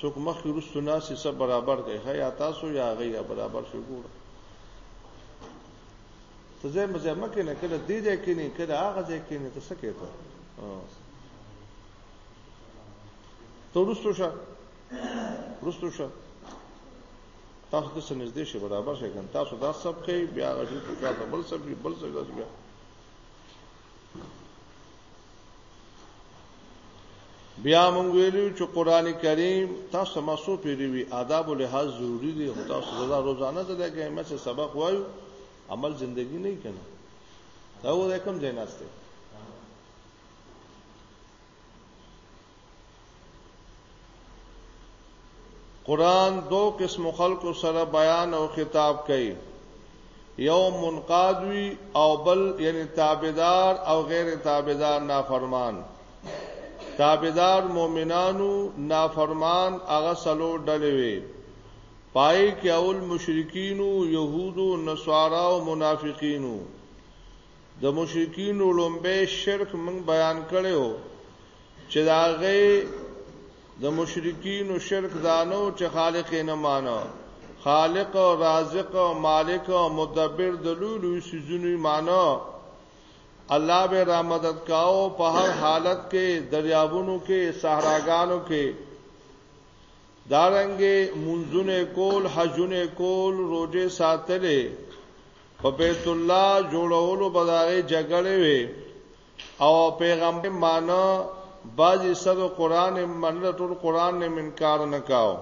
څوک مخکې وروسته ناسې سب برابر کوي ښه یا تاسو یا هغه یا برابر شي ګوره ته ځای مزه مکه نه کله دې ځای کې نه کله هغه ځای کې نه ته څه کوي ته ته وروسته شه وروسته شه تاسو د سنځ دې شي برابر شي ګان تاسو دا سب کوي بیا غوښتل چې تاسو بل سب بل څه بیا بیا مونږ ویلو چې قران کریم تاسو مسو پیری وی آداب له لحاظ ضروری دی او تاسو زړه روزانه ته لګی مې څه سبق وایو عمل زندگی نه کنه دا و کوم ځای ناشته قران دو قسم خلکو سره بیان او خطاب کوي یو منقاد وی او بل یعنی تابعدار او غیر تابعدار نافرمان تابعدار مؤمنانو نافرمان هغه سلو ډلې وي پای کې اول مشرکینو يهودو نصارا او منافقینو د مشرکینو لومبی شرک موږ بیان کړی و چې د هغه د مشرکینو شرک دانو چې خالق یې نه مانه خالق او رازق او مالک او مدبر د لوی لوی سيزونو مانو الله به را مدد کاو په هر حالت کې دریابونو کې صحراګانو کې دارنګې منځونه کول حجونه کول روزه ساتلې په بیت الله جوړولو بداغه جګړه وي او پیغمبر مانو بعضی صد قران منل ټول قران نه منکار نه کاو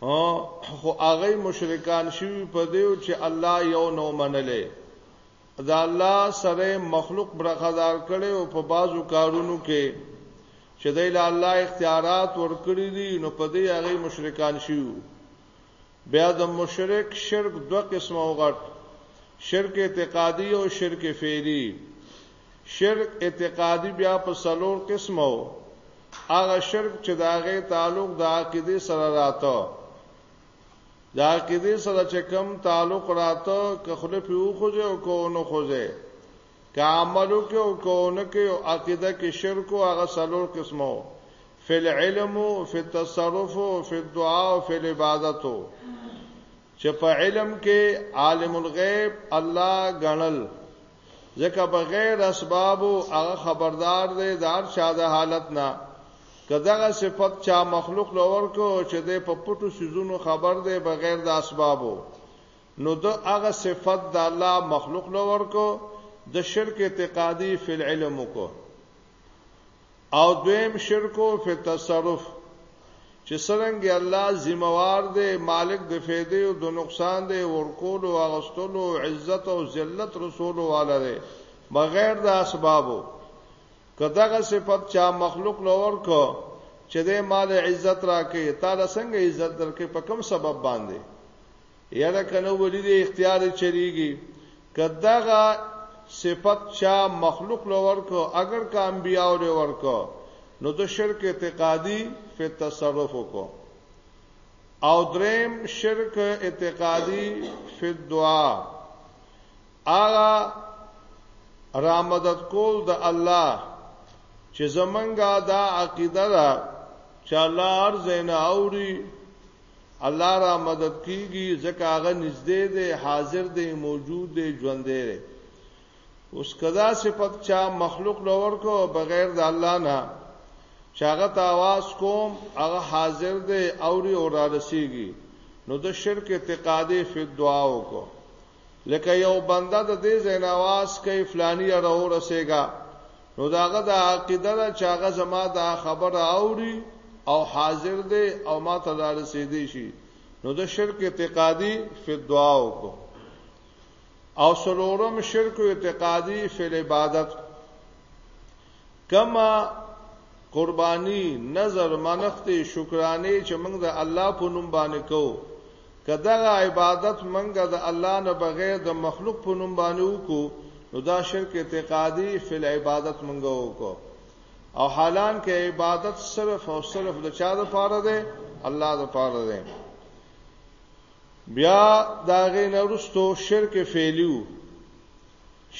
خو هغه مشرکان شوی په دیو چې الله یو نو منلې دا الله سره مخلوق برخدار کړي او په بازو کارونو کې چې د الله اختیارات ورکړي دي نو په دې هغه مشرکان شوی بیا د مشرک شرک دوه قسمه او غټ شرک اعتقادي او شرک فعلی شرک اعتقادي بیا په څلور قسمه او هغه شرک چې د هغه تعلق د عقیده سره راته د عقیده سره چې کم تعلق راته که خله پیو خوځه او کو نو خوځه که عمل وکړي او که ونه کړي او عقیده کې شرک او هغه څلور قسمه و فی العلم و فی التصرف و فی الدعا و فی العبادت و چې په علم کې عالم الغیب الله غنل ځکه بغیر اسباب هغه خبردار دی دار چا د حالت نه کداغه صفت چا مخلوق لور کو چې د په پټو سيزونو خبر دی بغیر د اسبابو نو ده هغه صفت د الله مخلوق له ورکو د شرک اعتقادي فی العلم کو او دویم شرکو فی تصرف چې سرنګ الله ذمہوار دی مالک د فیدې او د نقصان دی ورکول او اغستل او عزت او ذلت رسول والا دی بغیر د اسبابو کداغه صفت چا مخلوق لور کو چې د مال عزت راکې تعالی څنګه عزت درکې په کوم سبب باندې یاره کنه ولی دی اختیار چریږي کداغه صفت چا مخلوق لور کو اگر کا انبیاء لور کو نو د شرک اعتقادي په تصرف کو او دریم شرک اعتقادي په دعا اغه رامدد کول د الله چې زمونږه دا عقیده ده چې الله ارزنه اوري الله را مدد کیږي ځکه هغه نږدې دی حاضر دی موجود دی ژوندې دی اوس کدا صفت چا مخلوق لور کو بغیر د الله نه چاغه تاواز کوم هغه حاضر دی او ری اور رسیږي نو د شرک اعتقادي فی دعا وکړو لکه یو بنده د دې ځای نه اواز کوي فلاني یاره ورسېږه نو د هغه دا عقیده ده چې هغه زما دا خبره اوري او حاضر دی او ما ته دا رسېدی شي نو د شرک اعتقادي فی الدعا وکړو او سلورم شرک اعتقادي فی العبادت کما قربانی نظر منښت شکرانه چې موږ د الله په نوم باندې کو کداغه عبادت موږ د الله نه بغیر د مخلوق په نوم باندې وکړو نو دا شرک اعتقادي فل عبادت موږ وکړو او حالان کې عبادت صرف او صرف د چا د پاره ده الله د پاره ده بیا داغه نورستو شرک فعلیو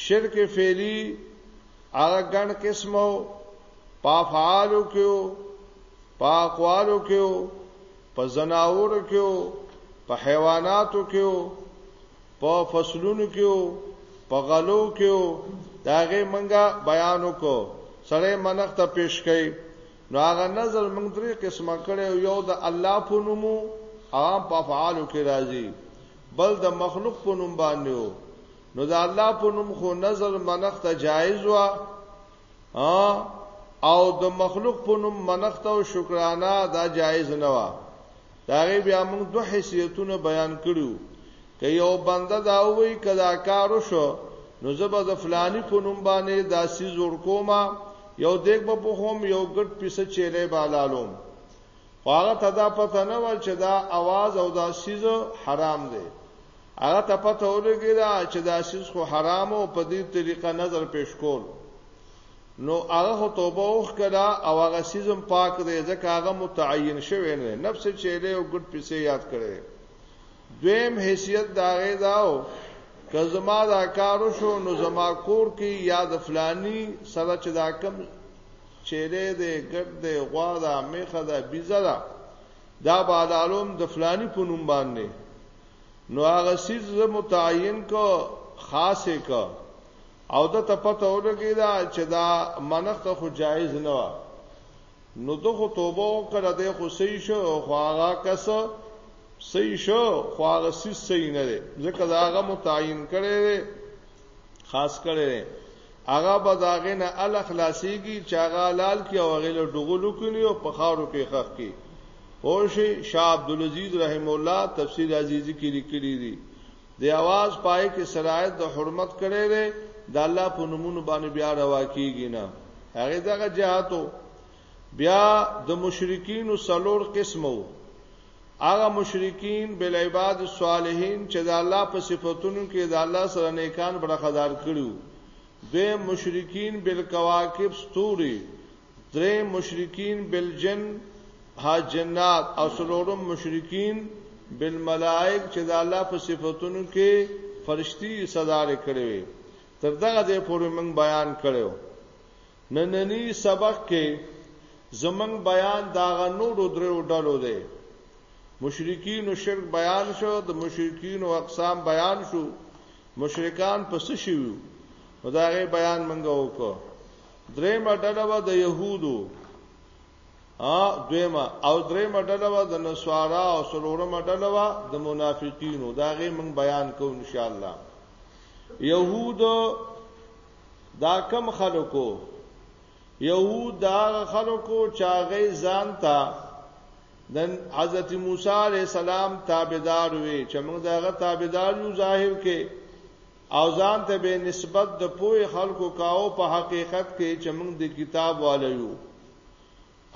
شرک فعلی هغه ګڼ قسمو په افعالو کې په اقوالو کې په زناور کې په حیواناتو کې په فصلونو کې په غلو کې داغه منګه بیان وکړو سړی منخ ته پیش کړي نو هغه نظر موږ درې قسمه کړي یو د الله په نومو عام په افعالو کې راځي بل د مخلوق په نوم باندې نو د الله په نوم خو نظر منښت جایز و او د مخلوق په نوم منښت او شکرانه دا جایز نه و دا غي بیا موږ دوه حیثیتونه بیان کړو که یو بنده دا وی کدا کار وشو نو زبر د فلانی په نوم باندې داسې زور کومه یو دیګ په خوم یو ګډ پیسه چیرې بالالوم خو هغه ته دا پته نه و چې دا اواز او دا سیز حرام دی هغه ته پته ولګی دا چې دا سیز خو حرام او په دې طریقه نظر پیش کول نو هغه خو توبه وکړه او هغه سیزم پاک دی ځکه هغه متعین شوی نه نفس چې له او ګډ پیسې یاد کړي دویم حیثیت دا غي داو که زما دا کارو شو نو زما کور کې یاد فلانی سره چې دا کم چیرې دې ګډ دې غوا دا میخه دا بیزه دا دا بالعلوم د فلانی په نوم باندې نو هغه سیز زه متعین کو خاصه کو او د ته پته ولګی دا چې دا منښت خو جایز نه و نو ته خو توبه وکړه دې خو صحیح شو خو هغه کس صحیح شو خو هغه سیز صحیح نه دی ځکه دا هغه متعین کړي خاص کړی دی هغه به داغه نه ال خلاصيږي چې هغه لال کې او هغه له ډغلو کړي او په خاورو کې خخ کې هوشي شاه عبد العزيز رحم الله تفسیر عزیزی کې لیکلي دي د आवाज پای کې سرایت د حرمت کړي دی د الله په نمونه باندې بیا روا کیږي نه هغه دغه جهاتو بیا د مشرکین سلور قسمو هغه مشرکین بل عباد الصالحین چې د الله په صفاتونو کې د الله سره نیکان برخدار کړو دوی مشرکین بل کواکب ستوري درې مشرکین بل جن ها جنات او سلورم مشرکین بل ملائک چې د الله په صفاتونو کې فرشتي صدار کړي تر دغه دې پورې موږ بیان کړو ننني سبق کې زمونږ بیان د هغه نورو درېو ډلو دی. مشرکینو شرک بیان شو، د مشرکینو اقسام بیان شو، مشرکان په څه شوي وو، نو د هغې بیان موږ وکړو. درېیمه ډله به د یهودو دویمه او درېیمه ډله به د نصارا او څلورمه ډله به د منافقینو د هغې موږ بیان کوو انشاءالله. یهود دا کم خلکو یهود دا خلکو چاغې ځان ته د حضرت موسی علی السلام تابعدار وي چې موږ داغه تابعدار یو ظاهر کې او ځان ته به نسبت د پوهې خلکو کاو په حقیقت کې چې موږ د کتاب والو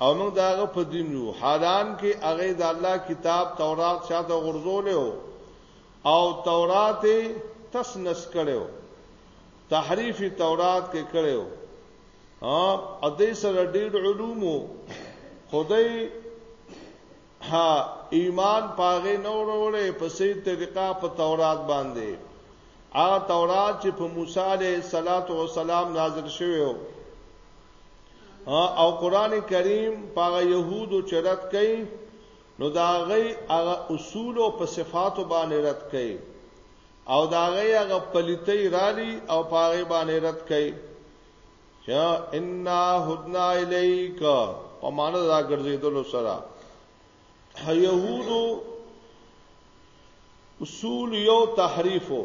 او موږ د هغه په دین یو حالان کې هغه د الله کتاب تورات شاته غرزولیو او تورات تس نس کړو تحریف تورات کې کړو ها ا دې سره ډېر علوم خدای ها ایمان پاغه نو وروړې په سي طریقه په تورات باندې ا تورات چې په موسی عليه صلوات و سلام نازل شوی او قران کریم پاغه يهودو چرت کوي نو دا غي هغه اصول او په صفاتو باندې رد کوي او دا غي هغه پلیتي رالي او پاغه باندې رد کوي یا ان هدنا الیک په معنا دا ګرځیدلو سره يهودو اصول یو تحریفو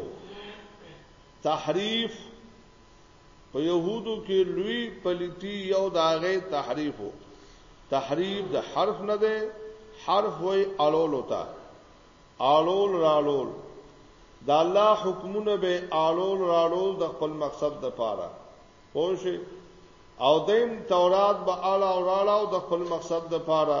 تحریف په يهودو کې لوی پليتی یو داغه تحریف وو تحریف د حرف نه ده حرف وای اړول وتا اړول راړول د الله حکمونه به اړول راړول د خپل مقصد د پاره پوه او دیم تورات به اړه او راړه او د خپل مقصد د پاره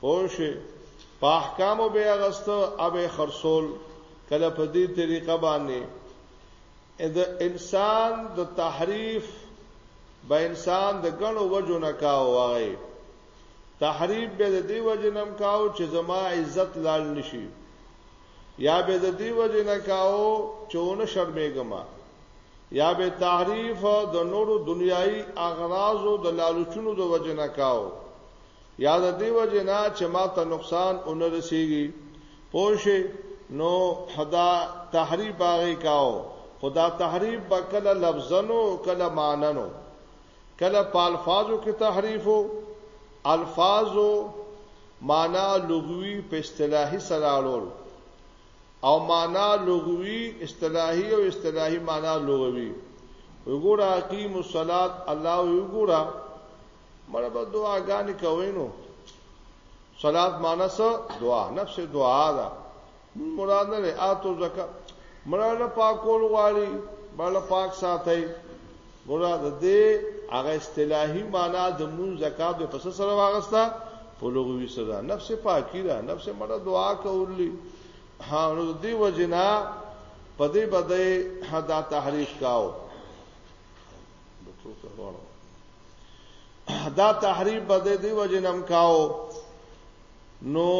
پوش په احکامو به اغست او به خرصول کله په دې طریقه باندې د انسان د تحریف به انسان د غنو وجو نه کاو وای تحریف به د دې وجو نم کاو چې زما عزت لال نشي یا به د دې وجو نه کاو چې ونه شرمېګما یا به تحریف د نورو دنیایي اغراض او د لالچونو د وجو نه کاو یا د دې وجې نه چې ما ته نقصان اونه رسیږي پوه شي نو حدا تحریف هغې کاو خدا تحریف به کله لفظنو کله معننو کله په الفاظو کې تحریفو الفاظو معنا لغوي په اصطلاحي سره اړول او معنا لغوي اصطلاحي او اصطلاحي معنا لغوي وګوره اقیم الصلات الله وګوره مړه به دعاګانې کوي نو صلات معنی څه دعا نفس دعا ده مراد نه اتو زکات مړه له پاکول غواړي بل پاک ساتي مراد دې هغه اصطلاحي معنی د مون زکات په څه سره واغستا په لغوي سره نفس پاکي ده نفس مړه دعا کولی ها نو دې وجنا پدې بده حدا تحریف کاو دا تحریف به د دې وجه نم کاو نو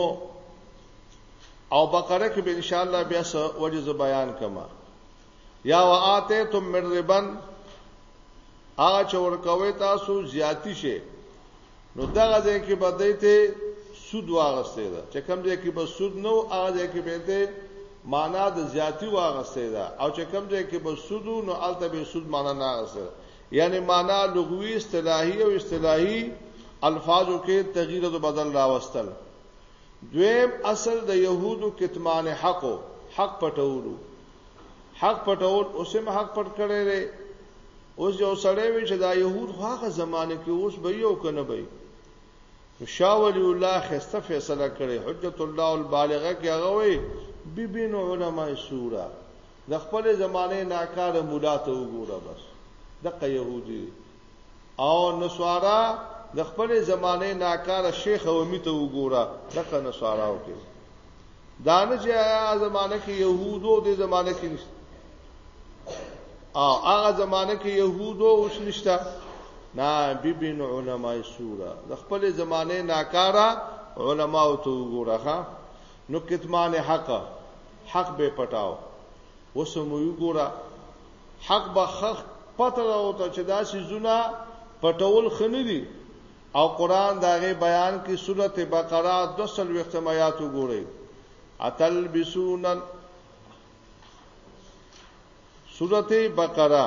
او بقره کې به ان شاء الله بیا سو وجه ز بیان کما یا واته تم من ربن اغه چور کوي تاسو زیاتی شي نو دغه ځای کې به دایته سود واغستې ده چې کم ځای کې به سود نو هغه ځای کې به ته معنا د زیاتی واغستې ده او چې کم ځای کې به سود نو الته به سود معنا نه غسه یعنی معنا لغوي اصطلاحي او اصطلاحي الفاظو کې تغییر او بدل راوستل دویم اصل د يهودو کتمان حقو حق پټولو حق پټول اوس هم حق پټ کړی دی اوس یو سړی وی چې دا يهود خو هغه زمانه کې اوس به یو کنه به شاه ولی الله خسته فیصله کړي حجت الله البالغه کې هغه وی ببین علماء سورا د خپل زمانه ناکاره مولا ته وګوره بس دغه يهودي او نسوارا د خپل زمانه ناکاره شیخ او می ته وګوره دغه نسواراو کې دانه چې هغه زمانه کې يهودو د زمانه کې نشته او هغه زمانه کې يهودو اوس نشته نا ببن علماء سورا د خپل زمانه ناکاره علماو ته وګوره ها نو کتمان حق حق به پټاو وسمو وګوره حق به خخ پته ده ورته چې دا سیزونه پټول ښه نه دي او قرآن د هغې بیان کې سورت بقره دوه څلوېښتم ایات وګورئ اتلبسون سورت بقره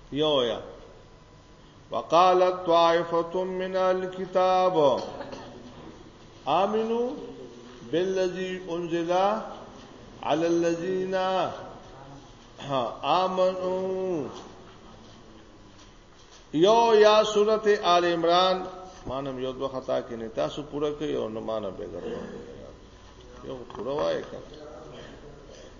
یو یا وقالت طائفه من الكتاب امنو بالذي انزل على الذين امنوا یو یا سورت آل عمران مانم یو دو خطا کې نه تاسو پوره کوي او نه مانم به ګرځو یو پوره وای کړه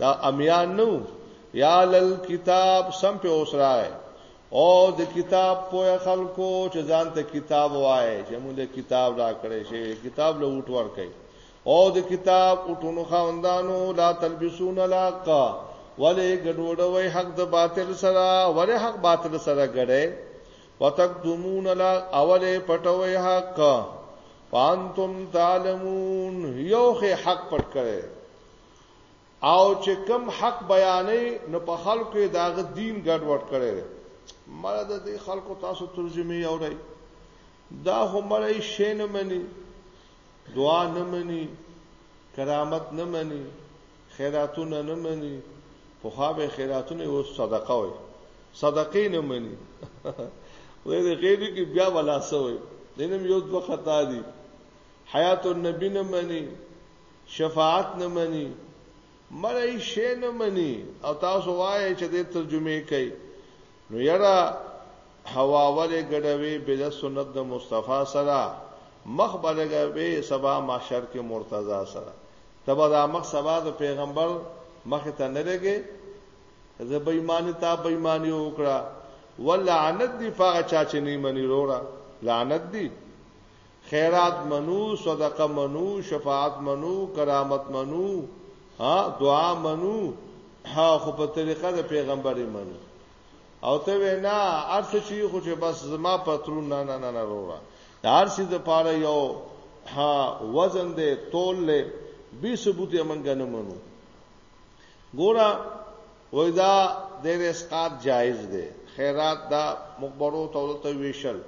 دا امیان نو یا لل کتاب سم په اوسرای او د کتاب په خلکو چې ځان ته کتاب وای چې موږ د کتاب را کړې شي کتاب له اوټ ور کوي او د کتاب اوټونو خواندانو لا تلبسون لاقا ولی ګډوډوي حق د باطل سره ولی حق باطل سره ګډه وتقدمون لا اوله پټوي حق فانتم تعلمون یو حق پټ کړي او چې کوم حق بیانوي نو په خلکو یې د هغه دین ګډوډ کړی دی مړه د دې خلکو تاسو ترجمې اورئ دا خو مړی شی نه مني دعا نه مني کرامت نه مني خیراتونه نه مني خو خابه خیراتونه او صدقه وي صدقې نه مني وې د غیبی کې بیا ولا سوې دینم یو دوه خطا دي حیات النبی نه مني شفاعت نه مني مړی شی نه مني او تاسو وایې چې دې ترجمه کوي نو یرا هوا ولې ګډوي بل سنت د مصطفی سره مخ بلګه به سبا محشر کې مرتضی سره تبا دا مخ سبا د پیغمبر مخ ته نه لګي زه به ایمان ته به ایمان یو کړه ولعنت دی فاغه چا چې نه منی رورا لعنت دی خیرات منو صدقه منو شفاعت منو کرامت منو ها دعا منو ها خو په طریقه د پیغمبري منو او ته وینا ارڅ شي خو چې بس زما پترون نه نه نه وروړه هر څه د پاره یو ها وزن دې تول له به ثبوت یې مونږ نه منو ګورا وای دا د رسقات جایز دی خیرات دا مقبرو ته ته ویشل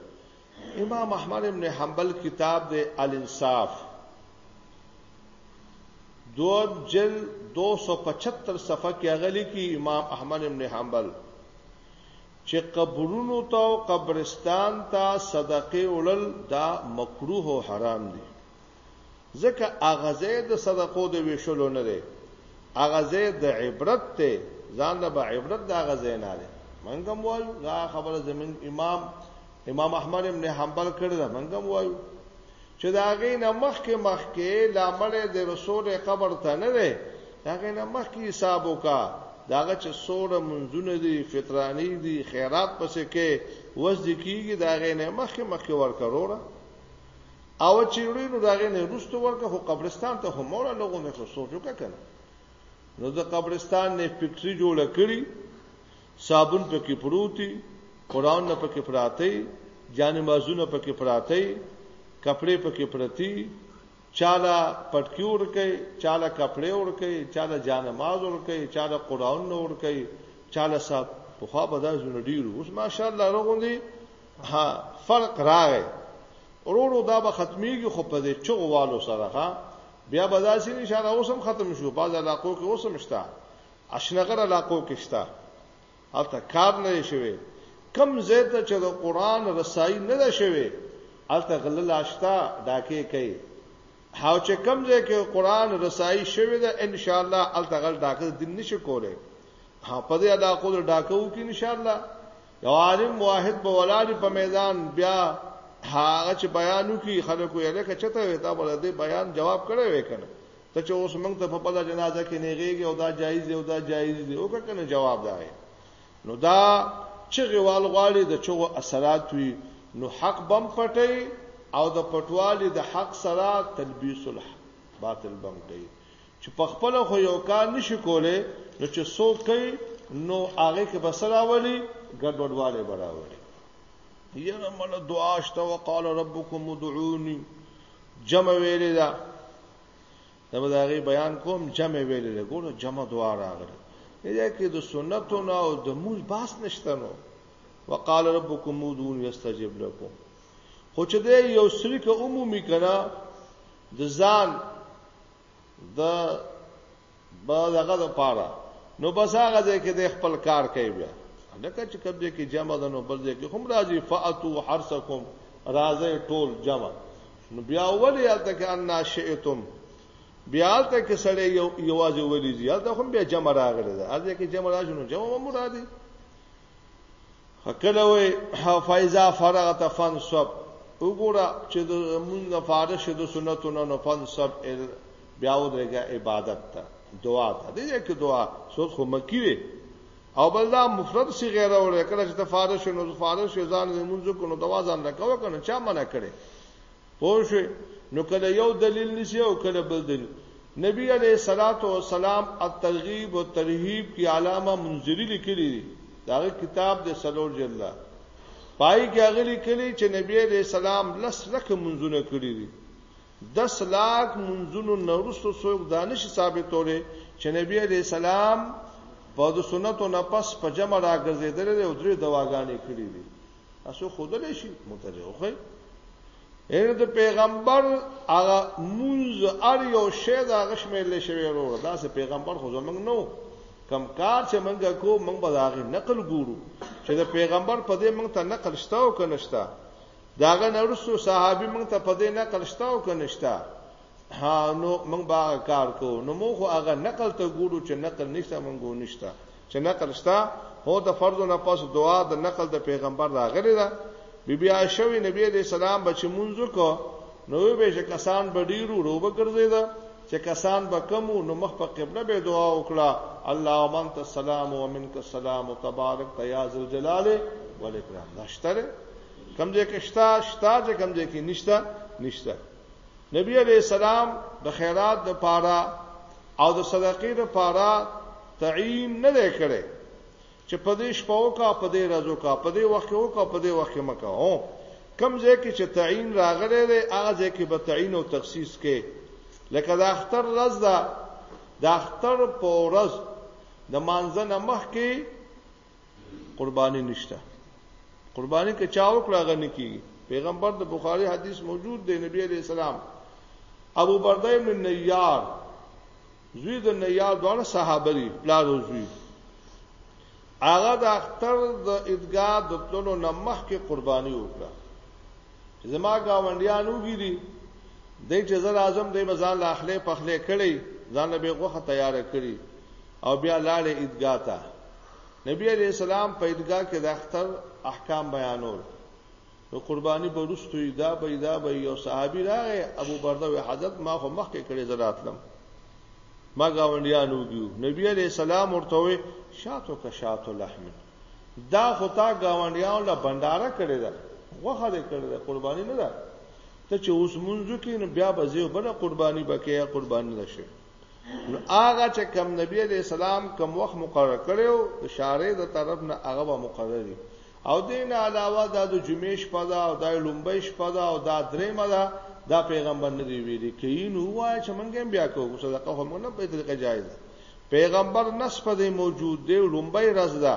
امام احمد ابن حنبل کتاب دی الانصاف دوم جل 275 صفحه کې غلي کې امام احمد ابن حنبل چې قبرونو ته او قبرستان ته صدقه اولل دا مکروه او حرام دي ځکه هغه ځای د صدقو د ویشلو نه دی هغه ځای د عبرت ته ځان له به عبرت د هغه ځای نه دی منګه وایو دا خبره زمون امام امام احمد ابن حنبل کړی دا منګه وایو چې دا غي نه مخ کې مخ کې لامل د رسول قبر ته نه دی دا غي نه مخ کې حساب وکا داغه چې سوره منځونه دي فطرانی دي خیرات پسې کې وځ کیږي دا غي نه مخ کې مخ کې ورکروره او چې وړي نو داغه نه روستو ورکه خو قبرستان ته هم مولا لغو مې خو سوچو کا کنه نو د قبرستان نه فکټری جوړ کړی صابون پکې پروتي قران نه پکې پراته جان مازونه پکې پراته کپڑے پکې پرتی چاله پټکی ور کوي چاله کپڑے ور کوي چاله جان ماز ور کوي چاله قران نه ور کوي چاله صاحب په خوا به دا زونه ډیرو اوس ماشاءالله رغوندي ها فرق راغی ورورو دا به ختميږي خو په دې چغوالو سره ها بیا به داسې نشاره اوسم ختم شو باز علاقو کې اوسم شتا اشنغر علاقو کې شتا البته کار نه شوي کم زیت چې د قران رسایي نه ده شوي البته غل لاشتا ډاکې کوي هاو چې کم زیت کې قران رسایي شوي ده ان شاء الله البته غل ډاکې دین نشي کوله ها په دې علاقو ډاکو کې ان شاء الله یو عالم واحد په ولاړی په میدان بیا هغه چې بیانو کی خلکو یې لکه چته وي دا بل دې بیان جواب کړی وې کنه ته چې اوس موږ ته په بل جنازه کې نیږي او دا جایز دی او دا جایز دی او کنه جواب دی نو دا چې غوال غواړي د چغو اثرات وي نو حق بم پټي او د پټوالي د حق سره تلبیس الحق باطل بم کوي چې په خپل خو یو کار نشي کولای نو چې څوک کوي نو هغه کې بسرا ولي ګډوډواله براولي یره مل دعا شته وقال ربكم ادعوني جمع ویلې دا دا به هغه بیان کوم جمع ویلې دا ګوره جمع دعا راغله دا کې د سنتو نه او د موز باس نشته نو وقال ربكم ادعوني استجب لكم خو چې د یو سری کې عمومي کړه د ځان دا بعد هغه د پاره نو بس هغه ځای کې د خپل کار کوي بیا لکه چې کبه کې جمع ده نو بل ځای کې هم راځي فاتو حرسکم راځي ټول جمع نو بیا ولې الته کې ان شئتم بیا الته کې سړی یو یوازې ولې دی الته هم بیا جمع راغلی ده الته کې جمع راځي نو جمع مرادي کله وې فایزا فرغت فنصب وګوره چې د مونږ نه فارغ شه د سنتونو نه فنصب بیا ودرېګه عبادت ته دعا ته دې کې دعا سوت خو مکی وي او بل دا مفرد سی غیر اورې کله چې د فارغ شنو د فارغ شې ځان دې مونږ کو نو دوا ځان راکاو کنه چا منع کړي پوه شوې نو کله یو دلیل نشي او کله بل دلیل نبی علیہ الصلات والسلام الترغیب والترهیب کی علامه منذری لیکلی دی دا کتاب د سلور جلد پای کې هغه لیکلی چې نبی علیہ السلام لس لک منځونه کړی دي 10 لاک منځونو نورستو څوک دانش ثابتوله چې نبی علیہ السلام په د سنتو نه پس په جمع راګرځیدل او درې دواګانې کړې دي تاسو خودلې شي متري اوخه ان د پیغمبر هغه مونږ ار یو شی دا غشمه لې شوی ورو دا سه پیغمبر خو زمنګ نو کم کار چې مونږ کو مونږ به داغه نقل ګورو چې د پیغمبر په دې مونږ ته نقل شته او کنه شته داغه نورسو صحابي مونږ ته په دې نقل شته او کنه شته ها نو مونږ به کار کو نو مونږ هغه نقل ته ګورو چې نقل نشته مونږ نشته چې نقل شته هو د فرض نه پس دعا د نقل د پیغمبر راغلی ده بی بی عائشه وی نبی علیہ السلام بچ مونږ کو نو به چې کسان به ډیرو روبه ګرځیدا چې کسان به کم نو مخ په قبله به دعا وکړه اللهم انت السلام ومنك السلام تبارک یا ذل جلال والاکرام نشتره کمزې کې شتا شتا چې کمزې کې نشتا نشتا نبی علیہ السلام د خیرات د پاره او د صدقې د پاره تعین نه کړي چې په دې شپه او کا په دې ورځو کا په دې وخت او کا په دې وخت مکه هو کم ځای کې چې تعین راغلی دی هغه ځای کې به تعین او تخصیص کې لکه د اختر ورځ ده د اختر په ورځ د مانځنه مخ کې قرباني نشته قرباني که چا وکړه غني کی پیغمبر د بخاری حدیث موجود دی نبی علیہ السلام ابو برده ابن نیار زوی د نیار دواړه صحابه دي پلار زوی هغه د اختر د ادګا د تلو نمخ کې قرباني وکړه زما گاونډیانو ګیری د چې زر اعظم د بازار لاخلې پخلې کړي ځان به غوخه تیار کړي او بیا لاړې عیدګاه ته نبی علی السلام په عیدګاه کې د اختر احکام بیانول نو قرباني به رستو دا به دا به یو صحابي راغی ابو برده وی حضرت ما خو مخکې کړي زراتلم ما گاونډیانو دیو نبی علی السلام ورته وی شاتو کا شاتو لحم دا خو تا گاونډیانو لا بنداره کړی دا غوخه دې کړی دا قرباني نه ده ته چې اوس منځو کې نو بیا به زیو بل قرباني بکې قرباني نشي نو هغه چې کم نبی علی السلام کم وخت مقرر کړو د شارې د طرف نه هغه به مقرري او دین علاوه دا د جمعې شپه ده او دا لومبۍ شپه ده او دا درې مده دا پیغمبر نه دی ویلي کین وای چې مونږ هم بیا کوو صدقه هم نه په طریقه جایز پیغمبر نس په موجود دی لومبۍ راز ده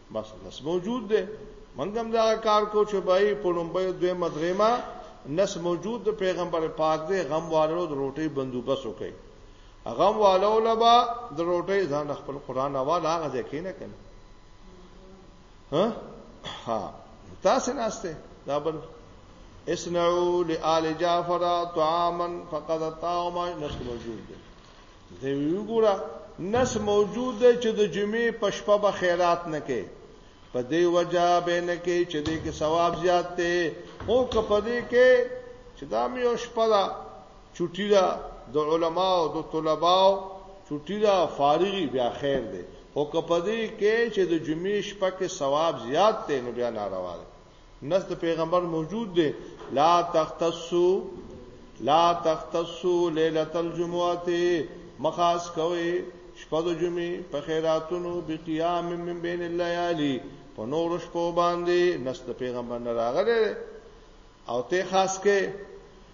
بس نس موجود دی موږ هم دا کار کو چې بای په لومبۍ دوی مدریما نس موجود د پیغمبر پاک دی غم والو د روټي بندوبس وکي غم والو لبا د روټي ځان خپل قران اواز هغه ځکه نه کړي ها ها تاسو ناشته دا بل اسنعو لآل جعفر طعاما فقد طعام نس موجود دی ته وی وګوره نس موجود دی چې د جمعې په شپه به خیرات نه کوي په دې وجه به نه کوي چې دې کې ثواب زیات دی او که په دې کې چې دا مې یو شپه ده چټي ده د علماو د طلباو چټي ده فارغي بیا خیر دی او که په دې کې چې د جمعې شپه کې ثواب زیات دی نو بیا ناروا دی نس د پیغمبر موجود دی لا تختصو لا تختصو ليله الجمعه مخاص کوي شپه د جمعې په خیراتونو بقیام من بین الليالي په نور شپو باندې نس د پیغمبر نه راغله او ته خاص کې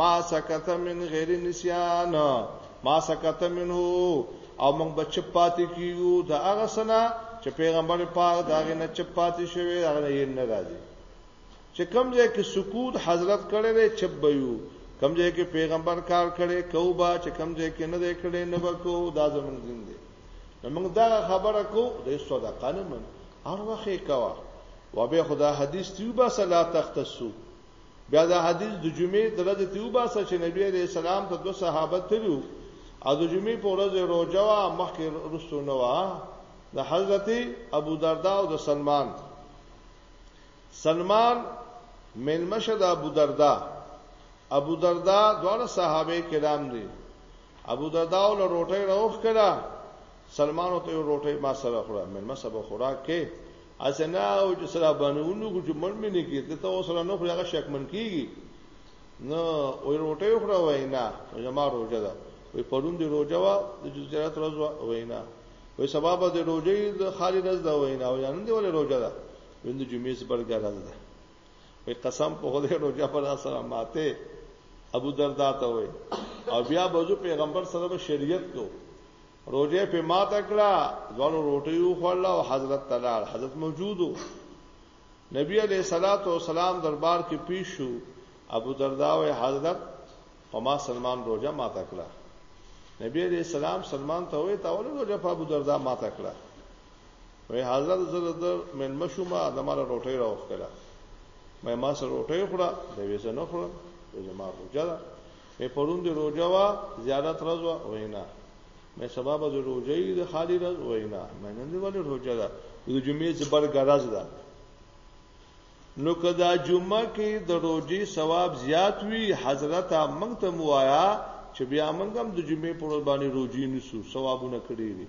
ما سکت من غیر نسیان ما سکت منه او موږ به چپ پاتې کیو دا هغه سنا چې پیغمبر پاک دا غي نه چپ پاتې شوی دا غي نه راځي چې کوم ځای کې سکوت حضرت کړي دی چپ بيو کوم ځای کې پیغمبر کار کړي کوبا چې کوم ځای کې نه دی کړي نه وکاو دا زمونږ دین دی موږ دا خبره کو د صدقه نه من هر وخت کوا و به خدا حدیث تیوبا صلا تختصو بیا دا حدیث د جمعې د ورځې ته وباسه چې نبی عليه السلام ته دوه صحابه تلو او د جمعې په ورځ روزه وا مخکې رسو نه وا د حضرت ابو دردا او د سلمان سلمان ملمشه د ابو دردا ابو دردا دواړه صحابه کرام دي ابو دردا ول روټي روخ کړه سلمانو ته یو روټي ما سره خوره مېلمه سبا خوراک کې اسنه او چې سره باندې ونو کو چې مړ مې نه کېږي ته اوس سره نو خو هغه شکمن کیږي نو وې روټي خوره وینا جما روزه ده وې پرون دی روزه وا د جزیرات روز وینا وې سبا به د روزه د خالي رز ده وینا او نن دی ولې روزه ده ویند جمعې سپرګه رز ده وې قسم په خدای روزه پر سره ماته ابو دردا ته وې او بیا بوزو پیغمبر سره شریعت کو روجه په ماته کړه دوانو روټي وخړل او حضرت تلال حضرت موجودو نبی علیہ الصلات والسلام دربار کې پیش شو ابو دردا او حضرت او ما سلمان روجه ماته کړه نبی علیہ السلام سلمان ته وې تاول روجه په ابو دردا ماته کړه وې حضرت زره در من مشوما دمر روټي راوخ کړه مې ما سره روټي خړه د وېسه نه خړه د جماعت روجه مې پرون د روزه وا زیارت راز وا وینا مې سبا به د روزه یې د خالی راز وینا مې نن دی ولې روزه ده د جمعې زبر ګراز ده نو کدا جمعه کې د روزي ثواب زیات وي حضرت موږ ته موایا چې بیا موږ هم د جمعې پر باندې روزي نسو ثوابونه کړی دي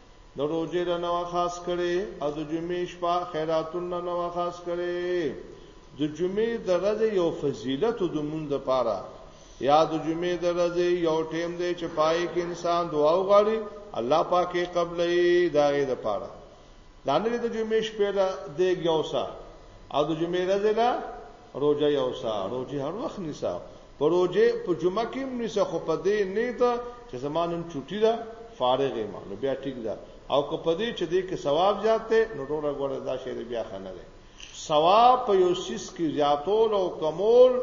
د روزې نه نو خاص کړي او د جمعې شپه خیراتون نه نو خاص کړي د جمعې د ورځې یو فضیلت د مونږ د پاره یا د جمعې د ورځې یو ټیم دی چې پای کې انسان دعا وغواړي الله پاکه قبلې داغه د پاره دانه د جمعې شپه را دی یوسا او د جمعې ورځې لا روزه یوسا روزه هر وخت نسا په روژه په جمعه کې هم نیسه خو په دې نیت چې زما نن چټي ده فارغ یم نو بیا ټیک ده او که په دې چې دې کې ثواب زیات دی نو ډوره غوړه دا شی بیا خنه دی ثواب په یو سیس کې زیاتول او کمول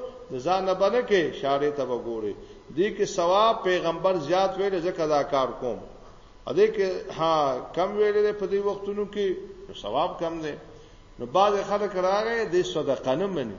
ځان نه بنه کې شارې ته وګوري دې کې ثواب پیغمبر زیات ویل ځکه دا کار کوم ا دې کې ها کم ویل دې په دې وختونو کې ثواب کم دی نو بعض خلک راغې دې صدقه نه مني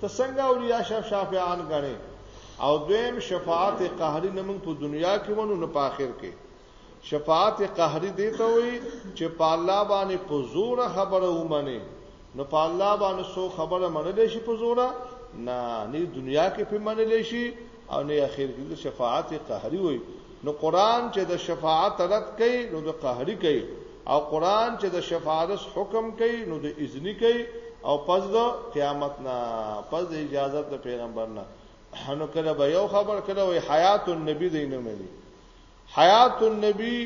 ته څنګه اولیاء شف شافعان غنې او دویم شفاعت قهری نه موږ په دنیا کې ونو نه په آخر کې شفاعت قهری دی ته وي چې په الله باندې په زور خبره ومني نو په الله باندې سو خبره منل شي په زور نه نه دنیا کې په منل شي او نه اخر کې د شفاعت قهري وي نو قران چې د شفاعت رد کوي نو د قهري کوي او قران چې د شفاعت حکم کوي نو د اذنی کوي او پس د قیامت نه پس د اجازه د پیغمبر نه نو کله به یو خبر کله وي حیات النبی دینه مني حیات النبی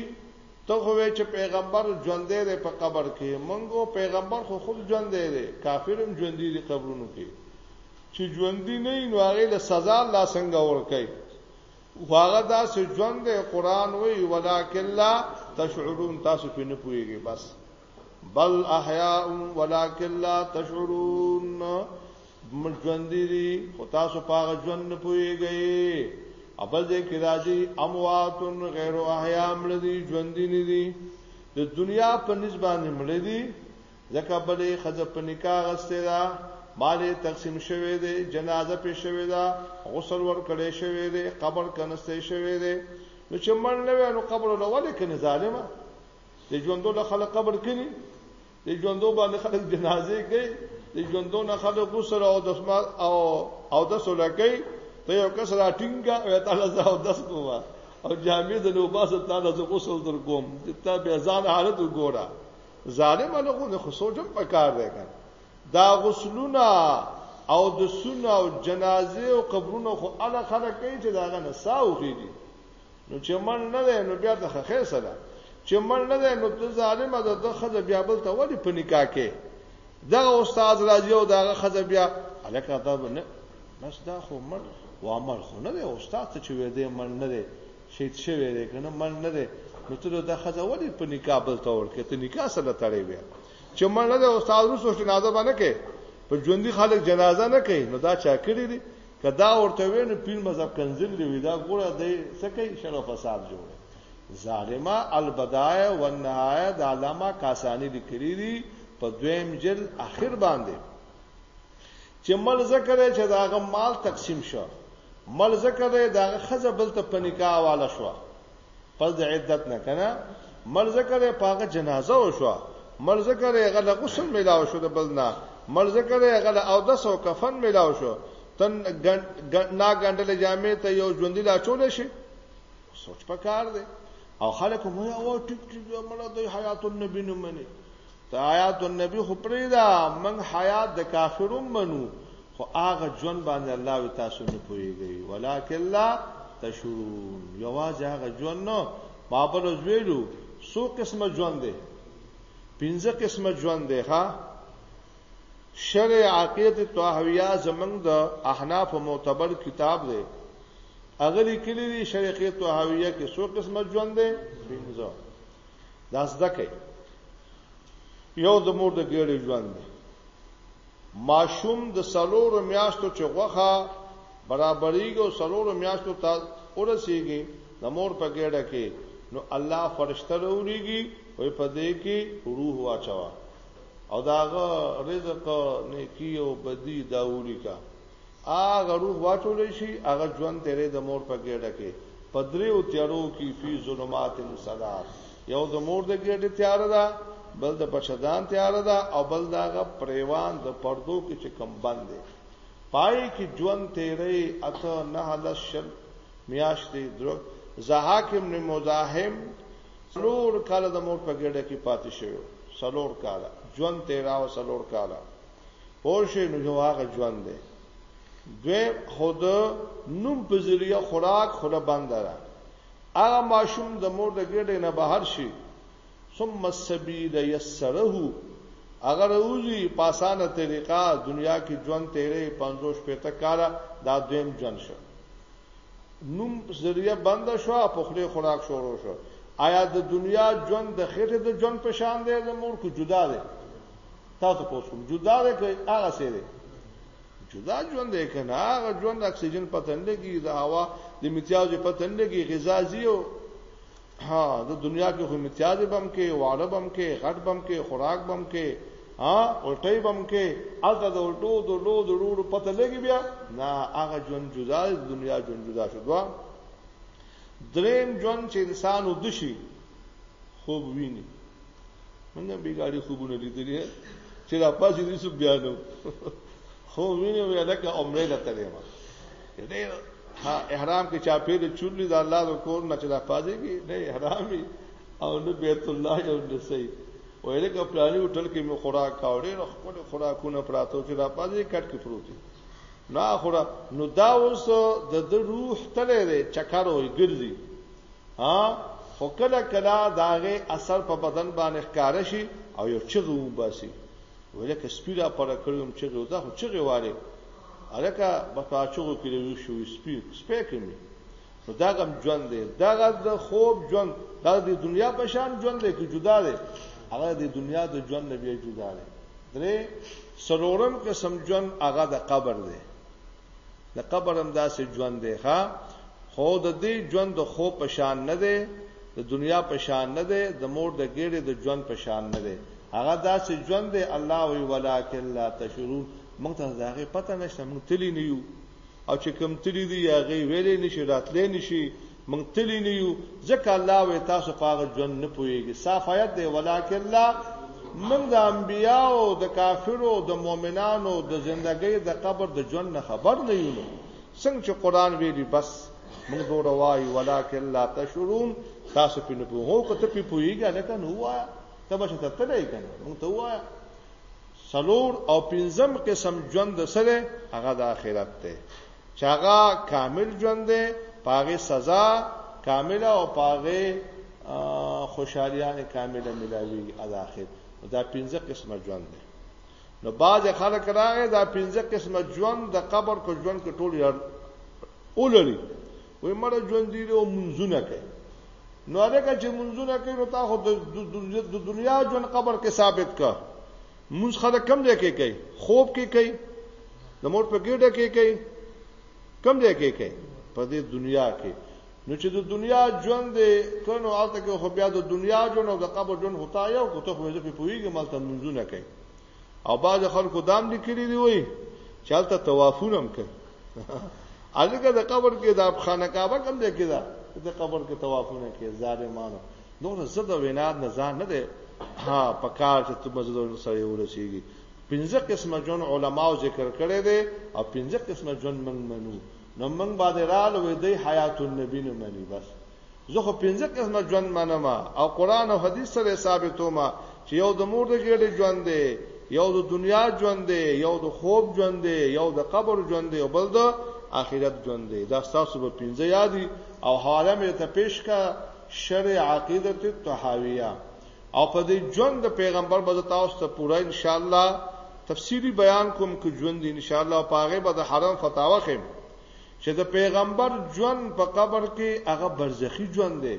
ته خو وې چې پیغمبر ژوندې دی په قبر کې منګو پیغمبر خو خود ژوندې دی کافرم ژوندې دي قبرونو کې چې ژوندې نه نو هغه له سزا الله څنګه ور کوي واغه دا چې ژوندې قران وی ولکن لا تشعرون تاسو په نه پويږي بس بل احیاء ولکن لا تشعرون مجوند دي خو تاسو پاغه ژوند نه پويږئ ابل دې کې راځي اموات غیر احیاء مړ دي ژوند دي نه دي د دنیا په نسبت مړ دي ځکه بلې خزه په نکاح غسته ده مال تقسیم شوه دی جنازه په شوه ده غسل ور کړې شوه دی قبر کنسته شوه دی نو چې مړ نه وي نو قبر له ولې کنه ظالما د ژوندو له خلک قبر کړي د ژوندو باندې خلک جنازې کوي د ژوندو نه خلک غسل او دسمال او او د سولکې ته یو کس را ټینګه او تعالی زه او دس کوه او جامع د نو باز تعالی زه غسل در کوم ته به ځان حالت وګوره ظالم له خو نه سوچم پکار دی کنه دا غسلونه او د سونه او جنازې او قبرونو خو اله خلک کوي چې داغه نه ساو کیږي نو چې مړ نه دی نو بیا د خخې سره چې مړ نه دی نو د ظالم د دخه د بیا بل ته ولې په نکاح کې دا استاد راځي او دا خزه بیا الکه دا نه بس دا خو مړ و عمل خو نه دی استاد ته چې وې دې مړ نه دی شهید شوی دی کنه مړ نه دی نو ته د خزه ولې په نکاح بل ته ورکې ته نکاح سره تړې بیا چې مړ نه دی استاد روسو جنازه باندې کې په ژوندۍ خلک جنازه نه کوي نو دا چا کړی دی کدا ورته وینو پیر مذهب کنزل دی وی دا ګوره دی سکه شر فساد جوړ ظالما البدایع والنهایه د علامه کاسانی لیکلی دی په دویم جل اخر باندې چې مل ذکر چې داغه مال تقسیم شو مل ذکر داغه خزه بل ته پنیکا والا شو پس د عدت نه کنه مرز کړي پاګه جنازه وشو مرز کړي غل غسل ملاو شو د بلنا مرز کړي غل او د سو کفن ملاو شو تن نا ګندل جامې ته یو ژوند لا چول شي سوچ پکار دی او خلک مو یو ټیک ټیک مړه د حیات النبی نو منی ته آیات النبی خو پرې دا من حیات د کافرو منو خو هغه جون باندې الله وی تاسو نه پويږي ولکه لا تشورون یواز هغه جون نو بابل زویلو سو قسمه جون دی پنځه قسمه جون دی ها شرع عقیده طاهویہ زمنګ د احناف معتبر کتاب دی اغلی کلی دی شرع عقیده طاهویہ کې سو قسمه جون دی پنځه دا زده کوي یو د مور د ګړې ژوند دی ماشوم د سلورو میاشتو چې غوخه برابرېږي او سلورو میاشتو ته ورسیږي د مور په ګړه کې نو الله فرشته وروړيږي وي په دې کې روح واچوا او داغه رزق نیکی او بدی داوری کا هغه روح واچول شي هغه ژوند تیرې د مور په ګډه کې پدری او تیارو کې فی ظلمات صداس یو د مور د ګډه تیار ده بل د بچدان تیار ده او بل داغه پریوان د پردو کې چې کم بند دی پای کې ژوند تیرې اته نه لس شل میاشتې درو زهاکم نه مزاحم سلور کال د مور په ګډه کې پاتې شوی سلور کال ژوند تیرا او سلور کال پوښې نو جو هغه ژوند دی دوی خود نوم په ذریعہ خوراک خوله بندره هغه ماشوم د مور د ګډې نه بهر شي ثم السبيل يسره اگر اوزی پاسانه طریقہ دنیا کې ژوند تیرې 50 پته کاله دا دویم ژوند شو نوم ذریعہ بند شو په خله خوراک شروع شو آیا د دنیا ژوند د خېټه د ژوند په شان دی د مور کو جدا دی تاسو پوه شئ جدا ده کوي هغه څه ده جدا ژوند دی کنه هغه ژوند اکسیجن پتن لګي د هوا د امتیاز پتن لګي غذا زیو ها د دنیا کې خو امتیاز بم کې واړه بم کې غټ بم کې خوراک بم کې ها الټي بم کې الته د الټو د لو د ډوړو پتن لګي بیا نه هغه ژوند جدا د دنیا ژوند جدا شو دوا دریم ژوند چې انسان ودشي خوب ویني موږ به ګاډي خوبونه لیدلې چې را پاسې دې سو بیا نو خو وینې وې لکه عمره ته تلې ما دې احرام کې چا پیډ چورلی دا الله د کور نه چې را پاسې کې نه احرامي او نو بیت الله یو نسې وې لکه پلاني هوټل کې مې خوراک کاوړې نو خپل خوراکونه پراتو چې را پاسې کټ کې پروت نه خورا نو دا اوس د روح تلې چکر وې ګرځي ها خو کله کله داغه اثر په بدن باندې ښکار شي او یو چغه وباسي ولکه سپیرا پر کړم چغه ودا خو چغه واره الکه په پاچوغو کې لوي شو سپی سپی کوي نو دا غم ژوند دی دا غد خوب ژوند دا د دنیا په شان ژوند دی کې جدا دی هغه د دنیا د ژوند نه بیا جدا دی درې سلورم قسم ژوند هغه د قبر دی د قبر هم داسې ژوند دی ښا خو د دې ژوند د خو په شان نه دی د دنیا په شان نه دی د مور د ګېړې د ژوند په شان نه دی هغه داسې ژوند دی الله وی ولکن لا تشرون موږ ته دا غي پته نشته موږ تلی نه یو او چې کم تلی دی هغه ویلې نشي راتلې نشي موږ تللی نه یو ځکه الله وې تاسو په هغه ژوند نه پوهیږي صاف آیت دی ولکه الله موږ د انبیاو د کافرو د مؤمنانو د ژوندګۍ د قبر د ژوند نه خبر نه یو څنګه چې قران ویلي بس موږ دوره وایو ولکه الله تشرون تاسو په نه پوهو کته په پوهیږي لکه نو وایا تبه ته تلای کنه موږ ته وایا څلور او پنځم قسم ژوند د سره هغه د آخرت دی چې هغه کامل ژوند دی پاغه سزا کامله او پاغه خوشحالیان کامله ملاوي الاخر دا پنځه قسمه ژوند دی نو باز خلک راغی دا پنځه قسمه ژوند د قبر کو ژوند کې ټول یار اولري وې مړ ژوندې دی او منځونه کوي نو هغه چې منځونه کوي نو تا خو د دنیا ژوند قبر کې ثابت کا منځ خره کم دی کې کوي خوب کې کوي د مور په ګډه کې کوي کم دی کې کوي په دې دنیا کې نو چې د دنیا ژوند دی کنو الته کې خو بیا د دنیا ژوند او د قبر ژوند هوتا یو کوته خو زه په پویګه مالته منځونه کوي او بعض خلکو دام لیکلي دی وای چې هلته طوافونه هم کوي الګه د قبر کې د خانه کعبه کم ځای کې ده د قبر کې طوافونه کوي ظالمانو نو نه زده وینا نه ځان نه ده ها پکار چې تم زده نو سره ورسیږي پنځه قسمه جون علماو ذکر کړي دي او پنځه قسمه جون من منو نو من باندې رالو دی حیات النبی نه مني بس زه خو پنځه قسمه ژوند منم او قران او حدیث سره ثابتوم چې یو د مور د ګېډې ژوند دی یو د دنیا ژوند دی یو د خوب ژوند دی یو د قبر ژوند دی او بل د اخرت ژوند دی دا تاسو به پنځه یادي او حواله مې ته پیش کا شرع عقیده الطحاویه او په دې ژوند د پیغمبر به تاسو ته پوره ان شاء الله تفصیلی بیان کوم کو ژوند ان شاء الله پاغه به د حرم فتاوا خیم چې د پیغمبر ژوند په قبر کې هغه برزخی ژوند دی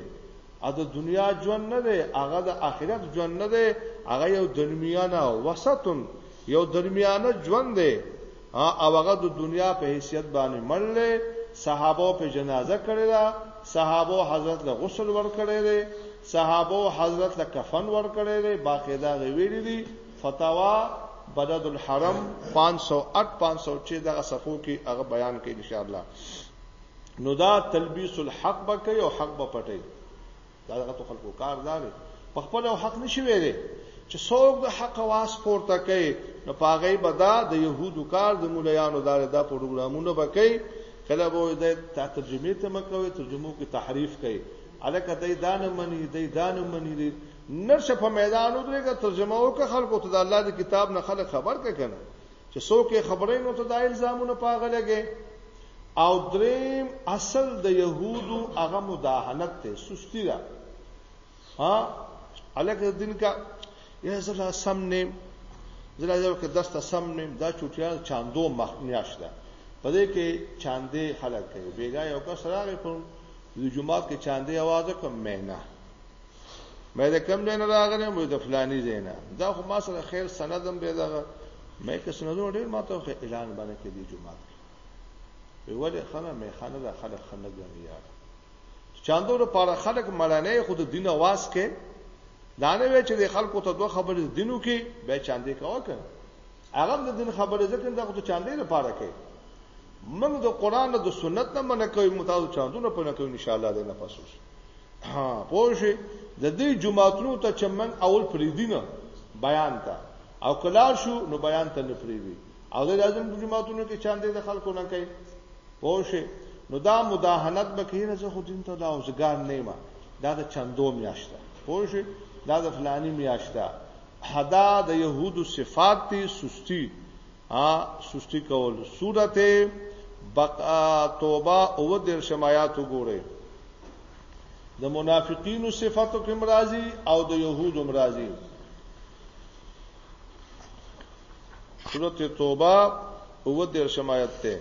ا د دنیا ژوند نه دی هغه د آخرت ژوند نه دی هغه یو درمیانه وسطن یو درمیانه ژوند دی او هغه د دنیا په حیثیت باندې مړ دی صحابه په جنازه کړی دا صحابه حضرت له غسل ور کړی دی صحابه حضرت له کفن ور کړی دی باقاعده ویری دی فتاوا بلد الحرم 508 506 دغه صفو کې هغه بیان کوي ان شاء الله نو دا تلبیس الحق به کوي او حق به پټي دا دغه تو خلکو کار دار په خپل او حق نشي ویلي چې څوک د حق واس پورته کوي نو پاغې به دا د يهودو کار د مولایانو دار دا پروګرامونه به کوي کله به د ترجمه ته مکوي ترجمو کې تحریف کوي الکه دای دانه منی دای دانه منی نشه په میدان ودرېږه ترجمه وکړه خلکو ته د الله د کتاب نه خلک خبر کړه کنه چې څوک یې خبرې نو ته دا الزامونه پاغه لګې او دریم اصل د يهودو هغه مداهنت ته سستی ده ها الګ دین کا یا زلا سم نیم زلا یو کې درس ته سم نیم دا چوټیا چاندو مخ میاش ده په دې کې چاندې خلک کوي بیګا یو کس راغی په جمعه کې چاندې आवाज کوم مهنه مې د کم دین راغلی مې د فلانی زینا دا خو ما سره خیر سندم به دا مې که سندو ډیر ما ته اعلان باندې کې دی جمعه وی ولې خنه مې خنه دا خلک خنه ګڼي یار چاندو لپاره خلک ملانه خود دین واس کې دانه وی چې د خلکو ته دوه خبرې دینو کې به چاندې کاوه کړ هغه د دین خبرې ځکه دا خو چاندې لپاره کې موږ د قران او د سنت نه منکوي متاسو چاندونه پنه کوي ان شاء الله دې نه پاسوش ها پوه شئ د دې جماعتونو ته چې من اول فریدینه بیان تا او کلار شو نو بیان ته نه فریدي او د لازم جماعتونو کې چاندې د خلکو نه کوي پوه شئ نو دا مداهنت به کینې زه خو دین ته دا اوسګار نه ما دا د چندو میاشته پوه شئ دا د فلانی میاشته حدا د يهودو صفات دي سستی ا سستی کول سورت بق توبه او در شمایات وګوره د منافقینو صفاتو کې مرাজি او د يهودو مرাজি سورت توبه او در شمایات ته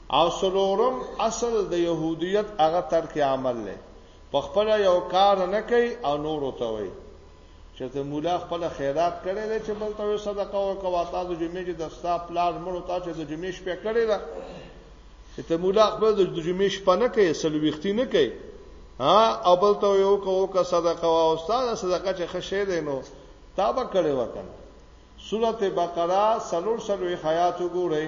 او څلورم اصل د یهودیت هغه ترک عمل دی، په خپله یو کار نه کوي او نورو ته وایي. چېرته ملا خپله خیرات کړی دی چې بل ته وایي صدقه ورکوه، تا د جمعې چې د ستا پلار مړو تا چې د جمعې شپه کړې ده، چې ته ملا خپله د جمعې شپه نه کوي، څلوېښتي نه کوي، ها او بل ته وایي وکړه وکړه صدقه وه او ستا دا صدقه چې ښه شی دی نو تا به کړې وه که نه؟ سورت بقره څلور څلوېښت آیات وګورئ.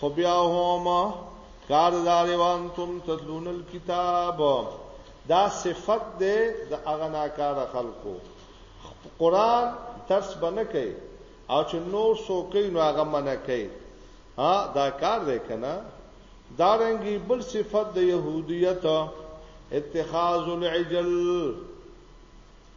خو بیا هم کار دار وانتم تدلون الكتاب دا صفت ده د اغنا کار خلکو قران درس بنه کوي او چې نور سو کوي نو هغه منه کوي ها دا کار دی کنه دا رنګي بل صفت د يهوديت اتخاذ العجل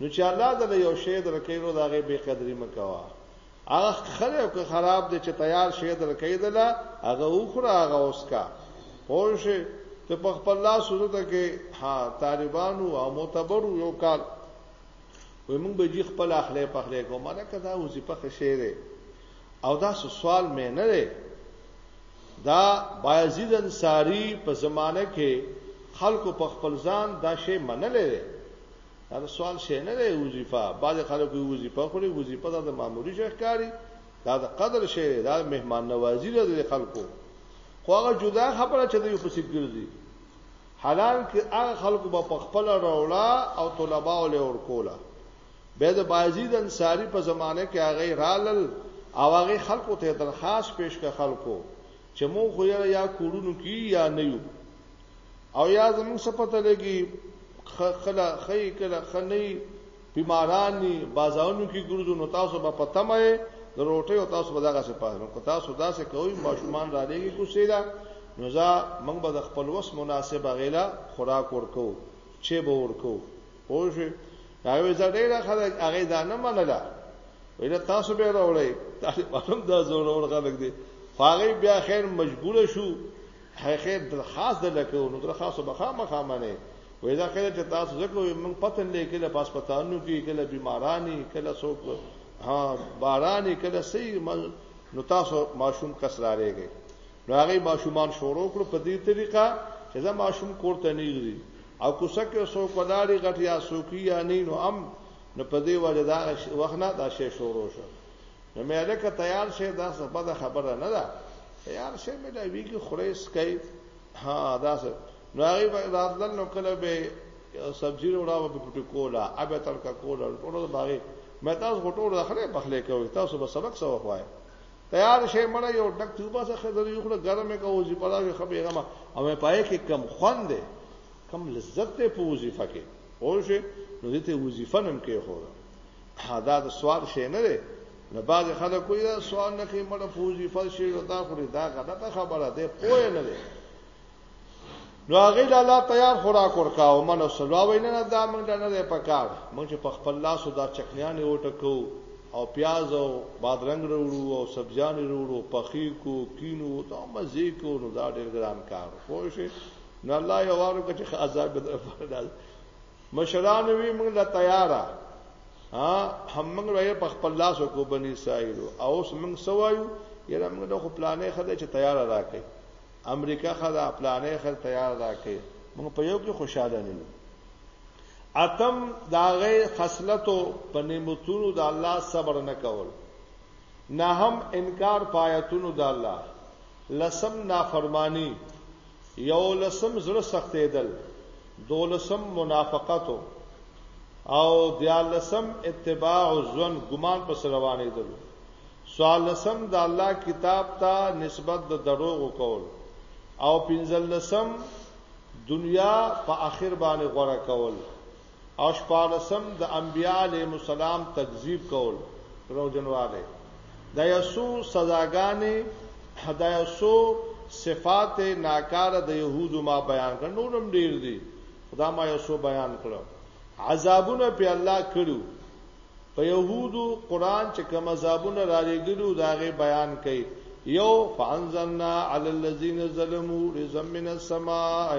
نو چې الله دې یو شی درکې نو دا غي به قدرې مکوا هغه خره او که خراب دي چې تیار شی درکې دلا هغه اوخره هغه اوسکا پوه شي ته په خپل لاس ورته کې ها طالبانو او معتبرو یو کار وای موږ به جی خپل اخلې په اخلې کوم نه کدا وځي په خشيره او دا سوال مې نه لري دا بایزید انصاری په زمانه کې خلکو په خپل ځان دا شی منلې هر سوال شي نه دی وظیفه بعض خلکو وظیفه خوري وظیفه دا د معمولی شیخ کاری دا د قدر شي دا مهمان نوازی ده د خلکو خو هغه جدا خبره چې دوی پسې ګرځي حلال کې هغه خلکو په خپل راوړه او طلباء له ور کولا به د بایزید انصاری په زمانه کې هغه رالل او هغه خلکو ته درخواست پیش کړ خلکو چې مو خو یا کورونو کې یا نه یو او یا زموږ څه پته لګي خلا خی کله خنۍ بیماران ني بازارونو کې ګرځو نو تاسو به پته مې د روټي او تاسو به دغه څه پاره کو تاسو دا څه کوي ماشومان را لېږي کوسې دا نو ځا موږ به د خپل وس مناسب غیلا خوراک ورکو چې به ورکو پوه شئ هغه ځا ډېره خلک هغه دا نه منله ویل تاسو به راوړی طالبانو دا زور ور خلک دي هغه بیا خیر مجبور شو هي خیر د خاص د لکه نو د خاصو بخا مخا منه وې دا کله چې تاسو ځکه وي موږ پتن لې کله پاس پتانو کې کله بیمارانی کله څوک ها بارانی کله سي نو تاسو ماشوم کس راړېږي نو هغه ماشومان شروع کړ په دې طریقه چې دا ماشوم کوړته نیږي او کوڅه کې څوک ولاړی غټ یا څوک یا نه نو ام نو په دې وجه دا وخت نه دا شی شروع شو نو مې الکه تیار شې دا څه بده خبره نه ده تیار شې مې دا ویګي خورې سکي ها دا څه نو هغه به راتلل نو کله به سبزی وروړه په پټو کولا ابه تر کا کولا ټول باغې مې تاسو غټور اخره پخلې کوي تاسو به سبق سو خوای تیار شې مړ یو ډک توبه څخه خزر یو خړه ګرمه کا وځي پلا وي خبره غما او مې پای کې کم خوند کم لذت په وظیفه کې او شي نو دې ته وظیفه نم کې خو دا د سوال شي نه دی نه باز خلک کوی دا سوال نه کوي مړه فوزي فرشي دا خوري دا غلطه خبره ده پوه نه دی نو هغه د الله تیار خوراک ورکا او من سلوا وینا نه دا موږ نه دی پکار موږ چې په خپل لاس دا چکنیان وټکو او پیاز او بادرنګ وروړو او سبزیان وروړو پخی کو کینو دا مزه کو نو دا ډیر ګران کار خو شي نو الله یو وارو کې عذاب درفړ مشران وی موږ لا تیارا ها هم موږ راي په خپل لاس کو بني اسرائيل او اوس موږ سوایو یره موږ د خو پلانې خده چې تیار راکې امریکا خدا پلانې خل تیار راکې موږ په یو کې خوشاله نه یو اتم داغه خصلتو په نعمتونو د الله صبر نه کول نه هم انکار پایتونو د الله لسم نافرمانی یولسم زړه سختېدل، دولسم منافقت او دیارلسم اتباع الظن ګمان پسې روانېدلو، څوارلسم د الله کتاب ته نسبت د دروغو کول او پنځلسم دنیا په اخر باندې غوره کول. او شپاړسم د انبیاء علیهم السلام تکذیب کول دروغجنواله دا یو څو سزاګانې دا یو څو صفات ناکاره د يهودو ما بیان کړ نو نم ډیر دي خدا ما یو څو بیان کړو عذابونه په الله کړو په يهودو قران چې کوم عذابونه را لګلو داغه بیان کړي یو فانزلنا علی الذین ظلموا رزم من السماء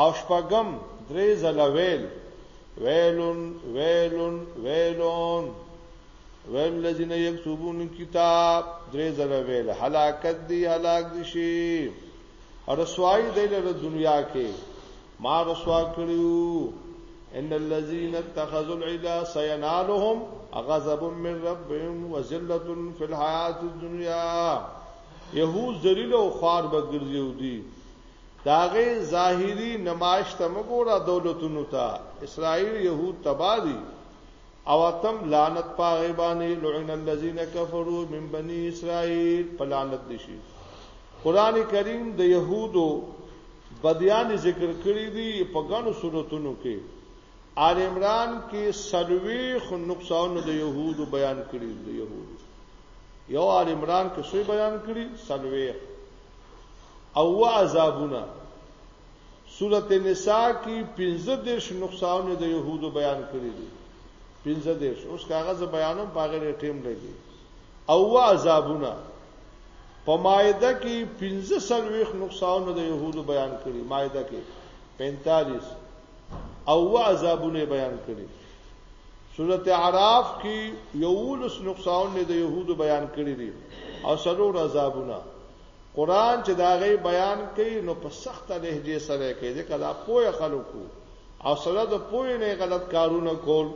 او شپږم درې ځله ویل ویلون ویلون ویلون ویل الذين يكتبون الكتاب درې ځله ویل هلاکت دی هلاک دي شي رسوای دی له دنیا کې ما رسوا کړیو ان الذين اتخذوا العلا سينالهم غضب من ربهم وذله في الحياه الدنيا يهود ذلیل او خوار بغرزیو دي داغه ظاهری نمایش ته مګورا دولتونو ته اسرائیل يهود تبادي او اتم لعنت پاغه باندې لعن الذين كفروا من بني اسرائيل پلانت دشي قران کریم د يهودو بدیان ذکر کړی دي په غنو صورتونو کې آل عمران کې سلوي خو نقصان د يهودو بیان کړی دي يهودو یو آل عمران کې څه بیان کړی سلوي او عذابونه سورته نساء کې 15 نقصانونه د يهودو بیان کړی دي 15 اوس کاغذ بیانوم په غیر ټیم لګي او عذابونه په مائده کې 15 سلويخ نقصانونه د يهودو بیان کړی مائده کې 45 او عذابونه بیان کړي سورت عراف کې یولس نقصان نه د يهودو بیان کړی دي او سلور عذابونه قران چې دا غي بیان کوي نو په سخته لهجه سره کوي ځکه دا پوهه خلکو او سره د پوهې نه غلط کارونه کول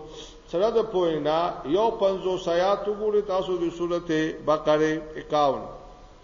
سره د پوهې نه یو 500 آیات وګوري تاسو د سورته بقره 51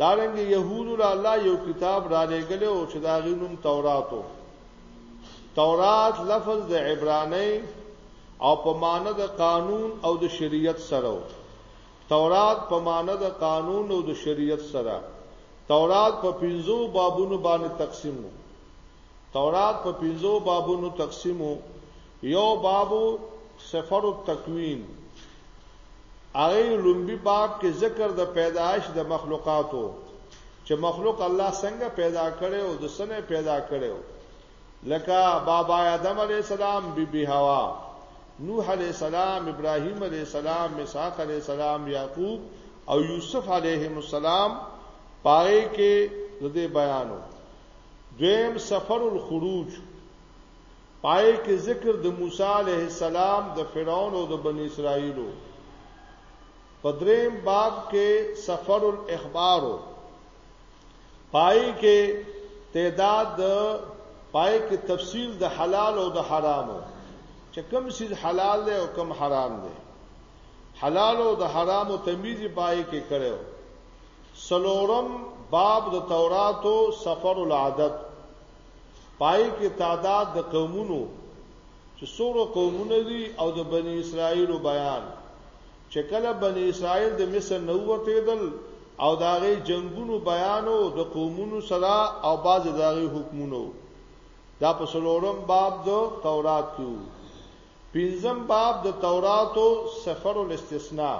دارنګ يهود له الله یو کتاب را لګل او چې دا غینوم توراتو تورات لفظ د عبرانی او په معنی د قانون او د شریعت سره تورات په معنی د قانون او د شریعت سره تورات په پنځو بابونو باندې تقسیم وو تورات په پنځو بابونو تقسیم وو یو باب و، سفر التکوین، هغه لومبی باب کې ذکر د پیدایش د مخلوقاتو چې مخلوق الله څنګه پیدا کړي او د سنه پیدا کړي لکه بابا آدم علی السلام بی بی حوا نوح علی السلام ابراهیم علی السلام مسحاق علی السلام یعقوب او یوسف علیهم السلام پاره کې د دې بیانو دویم سفر الخروج پای کې ذکر د موسی علیه السلام، د فرعون او د بنی اسرائیلو. په دریم باب کې سفر الاخبارو. پای کې تعداد د پای کې تفصیل د حلال او د حرامو چې کوم شی حلال دی او کوم حرام دی حلال او د حرامو تمیز پای کې کړو سلورم باب د توراتو سفر العادت پای کې تعداد د قومونو چې څوره قومونه دي او د بنی اسرائیل بیان چې کله بنی اسرائیل د مصر نه وتیدل او داغه جنگونو بیانو د قومونو سره او باز داغه حکمونو دا په سلورم باب د تورات کې پنځم باب د توراتو سفر الاستثناء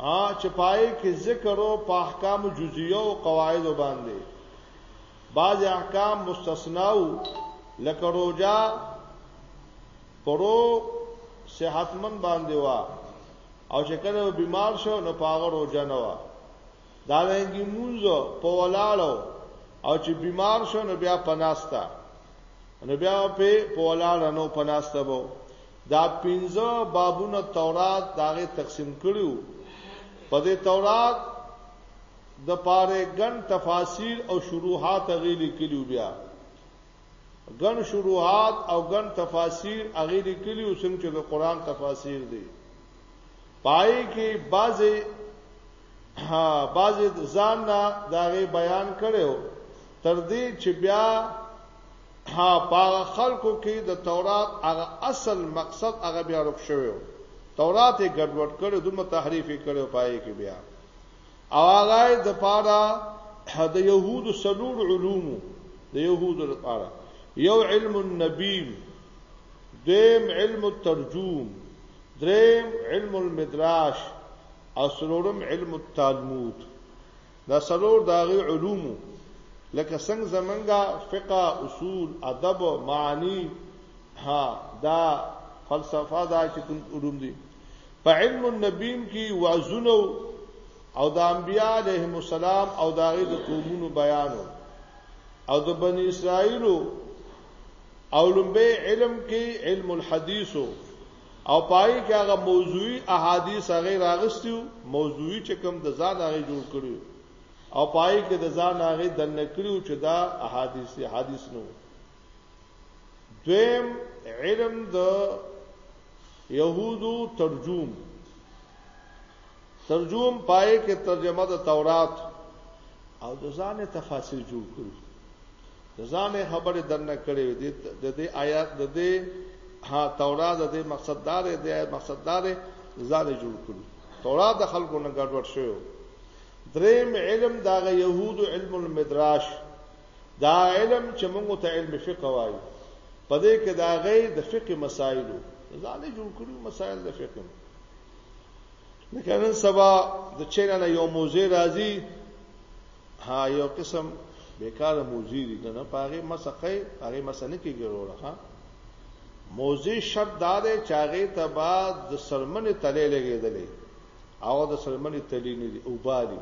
ا چې پای کې ذکر او په احکام جزئیه او قواعد باندې بعض احکام مستثنا او لکه روجا پرو صحتمن باندې وا او چې کله بیمار شو نو پاغه روجا نه وا دا رنګي مونږ په ولاړو او چې بیمار شو نو بیا پناستا نو بیا په پولاړ نو پناسته وو دا پنځه بابونه تورات داغه تقسیم کړیو په دې تورات د پاره ګن تفاسیر او شروحات غیلی کلیو بیا ګن شروحات او ګن تفاسیر غیلی کلیو څنګه چې د قران تفاسیر دي پای کې بعضې بعضې ځان نه داغه بیان کړو تر دې چې بیا ها په خلکو کې د تورات هغه اصل مقصد هغه بیا رک شوی تورات یې ګډوډ کړو دومره تحریف یې کړو پای کې بیا او هغه د پاره د يهودو سلور علوم د يهودو لپاره یو علم النبیم دیم علم الترجوم دریم علم المدراش او سلورم علم التالمود دا سلور داغي علوم لکه څنګه زمنګا فقه اصول ادب معنی ها دا فلسفه دا چې کوم علوم دي په علم النبیم کې وازونو او د انبیاء علیهم السلام او داغه د قومونو بیانو او د بنی اسرائیلو او لومبه علم کې علم الحديث او پای کې هغه موضوعي احادیث هغه راغستیو موضوعي چې کوم د ځان هغه جوړ کړیو او پای کې د ځان هغه د نکړیو چې دا احادیث حدیث نو دویم علم د يهودو ترجوم ترجوم پای کې ترجمه د تورات او د ځان تفاسیر جوړ کړو ځانه خبره درنه کړې وي د دې آیات د دې ها تورات د دې مقصد دار دی مقصد دار ځانه جوړ کړو تورات د خلکو نه ګډوډ شوی دریم علم دا غ يهود علم المدراش دا علم چې موږ ته علم فقه وایي پدې کې دا غ د فقه مسائلو ځانه جوړ کړو مسائل د فقه لکه نن سبا د چینه یو موزه راځي ها یو قسم بیکاره موزی دی کنه پاغه مسقه پاغه مسنه کې ګروره ها موزی شرط دار چاغه تبا د سرمنې تلې لګېدلې او د سرمنې تلې نه دی او بالی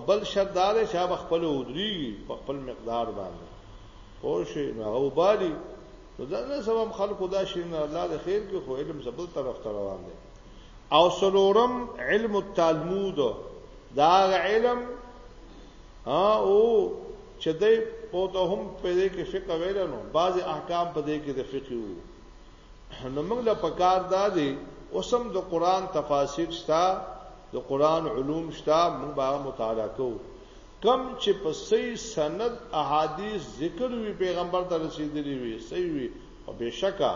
ابل شرط دار چې هغه خپل ودری په خپل مقدار باندې پوه شي نو او بالی نو دا نه سبب خلکو دا شي نه الله د خیر کې خو علم زبل طرف ته روان دی او سلورم علم التلمود دا علم ها او چې دې په ته هم په دې کې فقہ ویل نو بعض احکام په دې کې د فقہ وو نو موږ له پکار دا دي اوسم د قران تفاسیر شته د قران علوم شته موږ به مطالعه کوو کم چې په صحیح سند احادیث ذکر وی پیغمبر ته رسیدلی وی صحیح وی او بشکا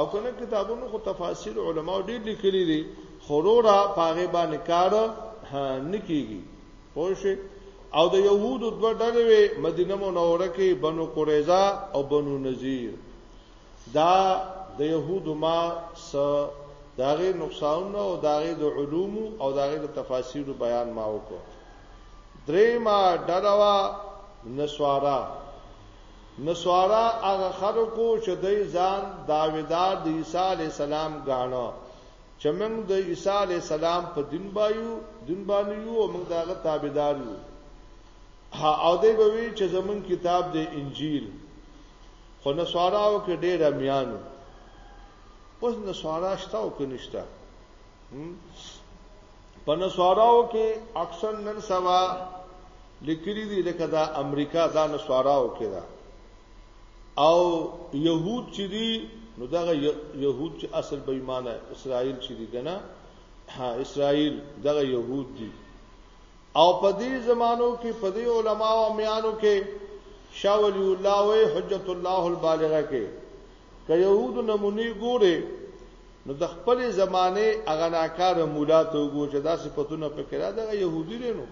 او کنه کتابونو خو تفاسیر علما ډیر لیکلی دي خورورا پاغه باندې کار نکیږي پوه او د يهودو دوه ډلې مدینه منوره کې بنو قریظه او بنو نذیر دا د يهودو ما س داغه نقصان او داغه د علوم او داغه د تفاسیر بیان ما وکړو درې ما ډروا نسوارا نسوارا هغه خلکو چې د ځان داویدار د عیسی علی السلام غاڼو چې موږ د عیسی علی السلام په دین بایو دین باندې یو او موږ داغه تابعدار یو او دوی به وی چې زمون کتاب د انجیل خو نسواراو کې ډېر امیانو اوس نسوارا شته او کې نشته په نسواراو کې اکثر نن سبا لیکلي دي لکه دا امریکا دا نسواراو کې ده او يهود چې دي نو دغه يهود چې اصل به ایمانه اسرائیل چې دي کنه ها اسرائیل دغه يهود دي او په دې زمانو کې په دې علما او میانو کې شاه ولی الله او حجت الله البالغه کې که يهود نمونی ګوره نو د خپل زمانه اغناکار مولا ته وګو چې دا صفاتونه په کړه دا يهودي دي نو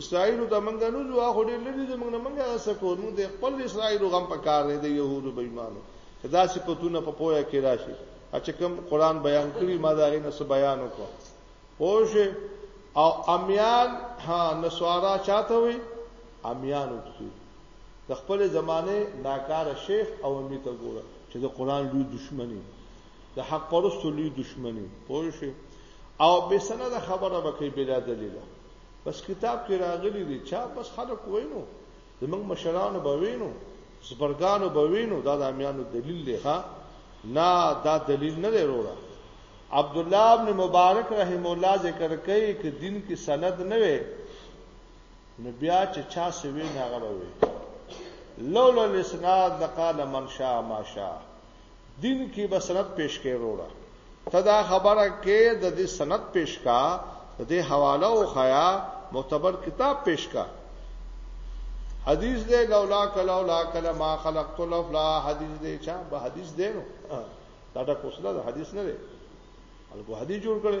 اسرائیل ته مونږ نه ځو هغه ډېر لري زمونږ نه مونږه سکو نو د خپل اسرائیل غم په کار دی د يهودو بې ایمانو چې دا صفاتونه په پوهه کې راشي چې کوم قران بیان کړی ما دا غي نس بیان وکړ پوه او امیان ها نسوارا چاته وي امیان وکړي د خپل زمانه ناکار شیخ او امی ته ګوره چې د قران لوی دشمنی د حق پرستو لوی دشمنی پوه او به سند خبره وکړي بلا دلیل بس کتاب کې راغلي دي چا بس خلک وینو زمنګ مشرانو به وینو سپرګانو به وینو دا د امیانو دلیل دی ښا نه دا دلیل نه دی وروړه عبد الله ابن مبارک رحم الله ذکر کوي چې دین کې سند نه وي نو بیا چې چا سوي نه غوي لولا الاسناد لقال من شاء ما شاء دین کی به سند پیش کړي وروړه ته دا خبره کې د دې سند پیش کا د دې حواله او خیا معتبر کتاب پیش کا حدیث دې لولا کلا لا کلا ما خلقت الافلا حدیث دې چا به حدیث دې نو دا ټکو سره حدیث نه دی الګو حدیث جوړ کړي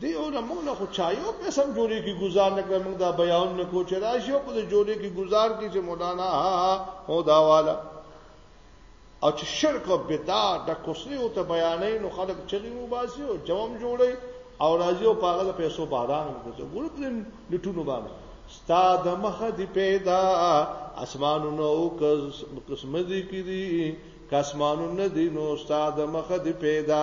دی او نه موږ نه خو چایو په سم جوړې کې گزار نه کړم دا بیان نه کو چې راشي په جوړې کې گزار کې چې مولانا هو دا والا او چې شرک او بدع د کوسري او ته بیانې نو خلک چغي مو باسي او جوم جوړي او راځي او پاغه د پیسو بادام کوي ګور پر لټونو باندې ستا د مخ دی پیدا اسمانونو او قسمت دي کړي کاسمانونو دي نو ستا د مخ دی پیدا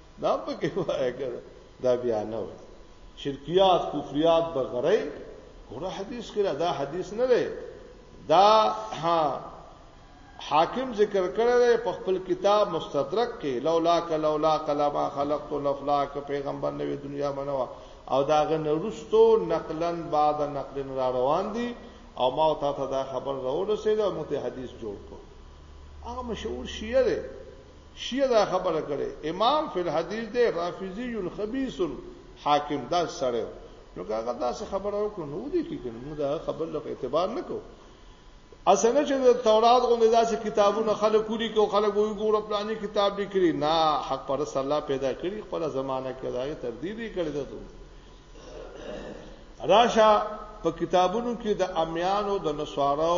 دا په کې وایي کړه دا بیا نه وایي شرکیات کفریات بغرای ګوره حدیث کې دا حدیث نه دی دا ها حاکم ذکر کړی دی په خپل کتاب مستدرک کې لولا ک لولا کلمہ خلقت الافلاک پیغمبر نوې دنیا منوا او داغه نورستو نقلن بعد نقلن را روان دي او ما او تا ته دا خبر راوړل سي دا مو ته حدیث جوړ کو هغه مشهور شیعه دی شیعه دا خبره کړې امام فی الحدیث دی رافضی خبیث حاکم دا سره نو هغه دا څه خبره وکړو نو دې کې کنه موږ دا خبر له اعتبار نه کو اسنه چې د تورات غوندې داسې کتابونه خلک کولی کو خلک وی ګور پلاني کتاب لیکلی نه حق پر الله پیدا کړی خپل زمانہ کې دا تر دې دې کړی دا ته راشه په کتابونو کې د امیانو د نسوارو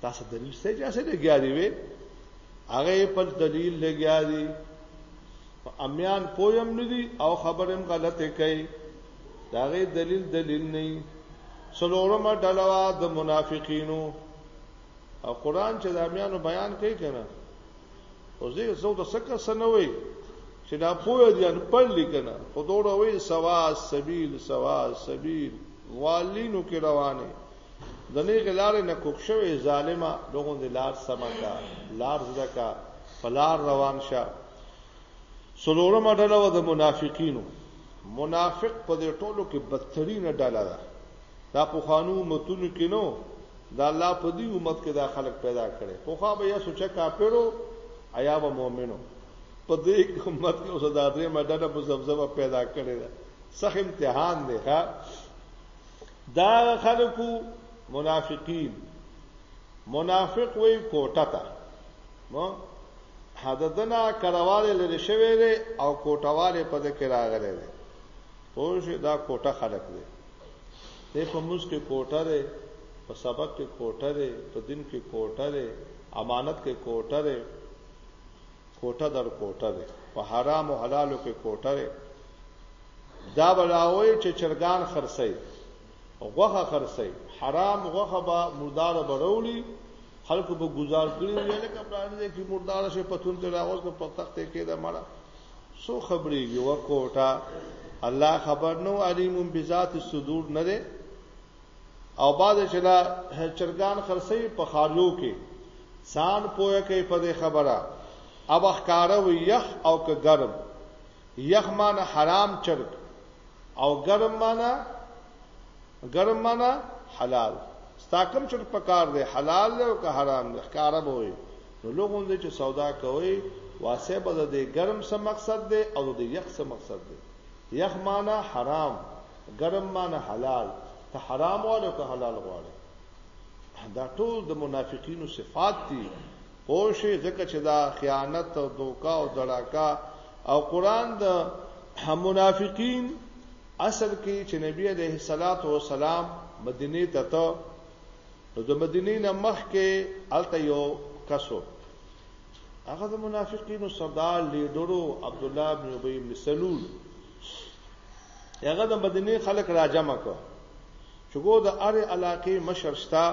تاسو دلیل څه چې څه لګیا دی وی هغه په دلیل لګیا دی امیان پویم ندی او خبرم غلطه کوي داغه دلیل دلیل نه سلورمه ډلوا د منافقینو او قران چې د امیانو بیان کوي کنه او زه یې زو د سکه سنوي چې دا پوهه دي ان پړ لیکنه خو دوړه وي سوا سبیل سوا سبیل والینو کې روانه د نه غلار نه کوک شوی ظالما دغه د لار سمکا لار زکا فلار روان شه سلورم ډله و د منافقینو منافق په دې ټولو کې بدترینه ډله ده دا پخوانو امتونو کې نو دا الله په دې امت کې دا خلق پیدا کړي خو خو به یا سوچا کافرو ایا به مؤمنو په دې امت کې اوس دا درې مدده په زبزبه پیدا کړي دا سخت امتحان دی ها دا خلقو منافقین منافق وی کوټه تا نو حددنا کړهواله لری شوی او کوټهواله په دې کې راغلی دی پوه شو دا کوټه خلق دی دی په موز کې کوټه دی په سبق کې کوټه دی په دین کې کوټه دی امانت کې کوټه دی کوټه در کوټه دی په حرام او حلالو کې کوټه دی دا بلاوي چې چرګان خرسي غوخه خرسي حرام غوخه به مردار برولی خلکو به گزار کړی ویل کپران دې کې مردار شي پتون ته راوځ په تخت کې دا مړه سو خبرې یو کوټه الله خبر نو علیم بذات الصدور نه ده او بعد چلا چرګان خرسي په خاریو کې سان پوهه کې په دې خبره اب اخکاره وی یخ او که گرم یخ معنی حرام چرګ او گرم معنی ګرم معنا حلال ستا کوم چټ پکار دی حلال دی او که حرام دی ښکارا به وي نو لوګون دی چې سودا کوي واسه به د ګرم څه مقصد دی او د یخ څه مقصد دی یخ معنا حرام ګرم معنا حلال ته حرام غواړي او که حلال غواړي دا ټول د منافقینو صفات دي پوښي ځکه چې دا خیانت او دوکا او دړاکا او قران د منافقین اصل کې چې نبی علیه الصلاة والسلام مدینې ته ته نو د مدینې نه مخکې الته یو کسو هغه د منافقینو سردار لیډرو عبد الله بن ابي بن سلول هغه د مدینه خلک راجمع کو چې ګو د اره علاقې مشر شتا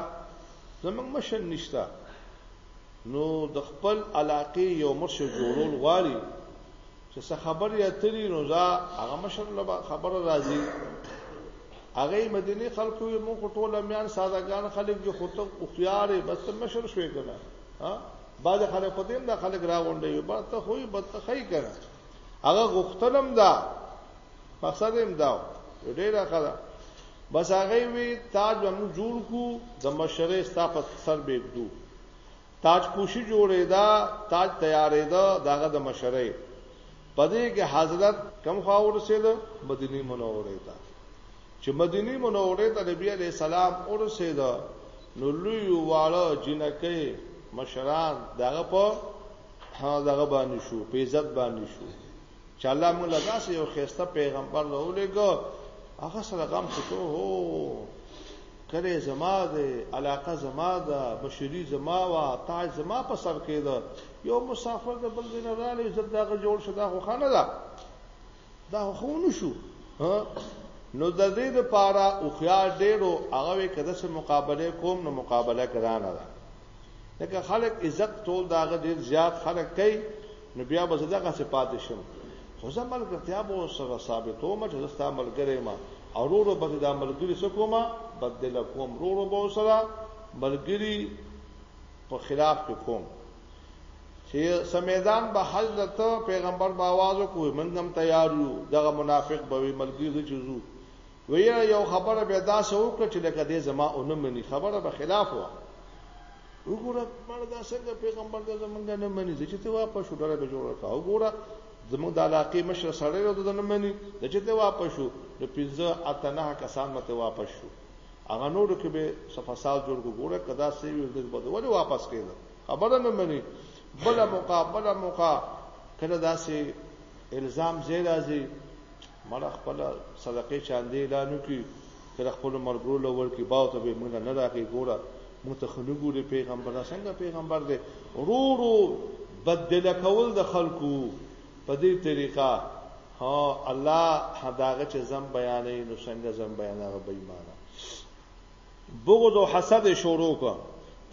زمنګ مشر نشتا نو د خپل علاقې یو مشر جوړول غواړي چې څه خبرې اترې نو دا هغه مشر له خبره راځي هغه مدینه خلکو یې مو ټول میان سادهګان خلک یې خطه او خيارې بس مشر شوې کړه ها بعد خلک په دې دا خلک راغونډې یو بس ته خوې بس ته خی کړه هغه غختنم دا مقصد هم دا ډیره خلا بس هغه وی تاج موږ جوړ کو د مشرې ستاپت سر به کړو تاج پوشی جوړې دا تاج تیارې دا داغه د مشرۍ پدې کې حضرت کم خواور سید مدینی منورې ته چې مدینی منورې ته نبی علی السلام اور سید نو لوی واړه جنکه مشران داغه په داغه باندې شو په عزت باندې شو چې الله موږ له داسې یو خسته پیغمبر راولېږو هغه سره غم شته هو کله زما د علاقه زما د بشری زما وا تاج زما په سر کې ده یو مسافر د بل دین را لې عزت داغه جوړ شدا خو خانه ده دا خو نو شو نو د دې لپاره او خیال ډېرو هغه کده سره مقابله کوم نو مقابله کرانه ده لکه خلک عزت ټول داغه ډېر زیات خلک کوي نو بیا به زه دغه څه پاتې شم خو زه ملګرتیا به سره ثابتوم چې زه ستا ملګری ما او ورو به دا ملګری څه کومه بدله کوم ورو به سره ملګری په خلاف کې کوم چې سمیدان به حضرت پیغمبر باواز کوی منګم تیار یو دغه منافق به ملګری چې زو ویره یو خبره به دا سو کړ چې لکه دې زما او نه مني خبره به خلاف و وګوره مړ دا څنګه پیغمبر دا زمونږ نه مني چې ته واپس شو ډره به جوړ کا وګوره زمونږ د علاقې مشر سره یو د نه مني چې ته واپس شو د پنځه اته نه کسان مته واپس شو هغه نور کې به صفصال جوړ کو ګوره کدا سی وي د بده ولې واپس کېده خبره نه مني بل مقابله مقا کله داسې الزام زیرازي مړه خپل صدقې چاندې اعلان وکړي چې خپل مرګرو لور کې باو ته به موږ نه راکې ګوره موږ ته خنو ګوري پیغمبر څنګه پیغمبر دی رو رو بدل کول د خلکو په دې طریقه ها الله هداغه چې زم بیانې نو څنګه زم بیانغه به ایمان بغض او حسد شروع کړ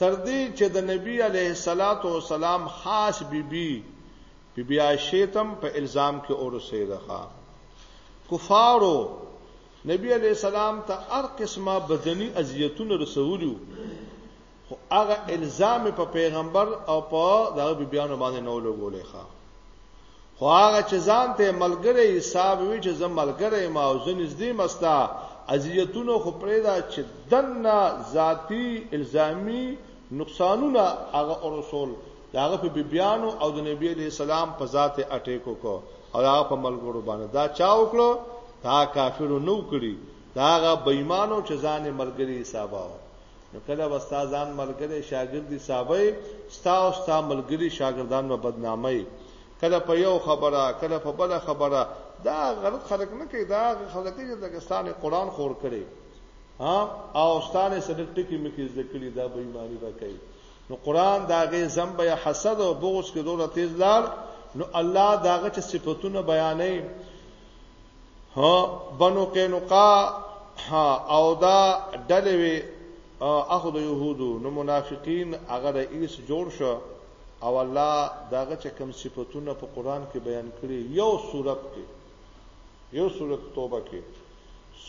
تر دې چې د نبی علیه الصلاۃ والسلام خاص بیبي بی بی بی عائشه تم په الزام کې اور سیدخه کفارو نبی علی السلام ته هر قسمه بدني اذیتونه رسولیو خو هغه الزام په پیغمبر او په دغه بی بیانو باندې نو لګولې ښا خو هغه چې ځان ته ملګری حساب وی چې زم ملګری ما او زنځ دې مستا اذیتونه خو پرېدا چې دنه ذاتی الزامي نقصانونه هغه رسول د هغه په بیبیانو او د نبی علی السلام په ذات اٹیک وکړو او هغه په ملګرو باندې دا چا وکړو دا کافرو نو کړی دا هغه بېمانو چې ځان ملګری حساباو نو کله وستا ځان ملګری شاګرد حسابې ستا او ستا ملګری شاګردان په بدنامۍ کله په یو خبره کله په بل خبره دا غلط خلک نه کوي دا خلک چې د پاکستان قرآن خور کړي ها او ستانه سره ټکی مکه ذکر دا بېمانی وکړي نو قران داغه زم به حسد او بغض کې دوره تیز لال نو الله داغه چې صفاتونه بیانې ها بنو قینقا ها او دا دلوي اخو د يهودو نو منافقین هغه د ایس جوړ شو او الله داغه چې کوم صفاتونه په قران کې بیان کړي یو صورت کې یو صورت توبه کې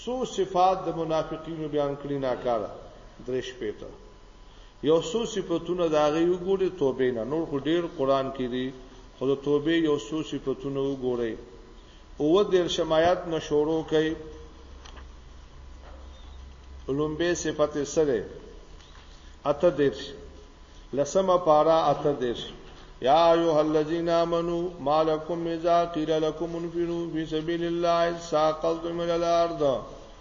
سو صفات د منافقینو بیان کړي ناکاره درش پېته یو څو صفاتونه دا غي وګوري توبه نه نور خو ډیر قران کې دي خو د توبه یو څو صفاتونه وګوري او د شمایات نشورو کوي لومبه صفت سره اته دیر لسمه پارا اته دیر یا ایها الذین آمنو مالکم اذا قیل لكم انفروا فی سبیل الله ساقلتم الى الارض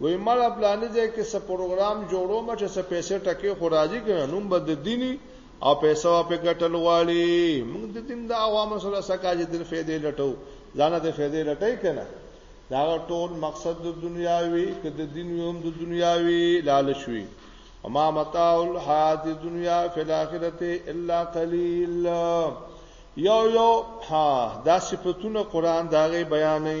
وی مړه پلانی ځای کې څه پروګرام جوړوم چې څه پیسې ټکې خو راځي کنه نوم به د دیني او پیسې په ګټل غواړي موږ د دین د عوامو سره سکه چې د فائدې لټو ځان د فائدې لټای کنه دا ټول مقصد د دنیاوی که د دین هم د دنیاوی لالچ وي وما متاع الحیات الدنیا فی الاخرته الا قلیل یو یو ها دا صفاتونه قران داغه بیانې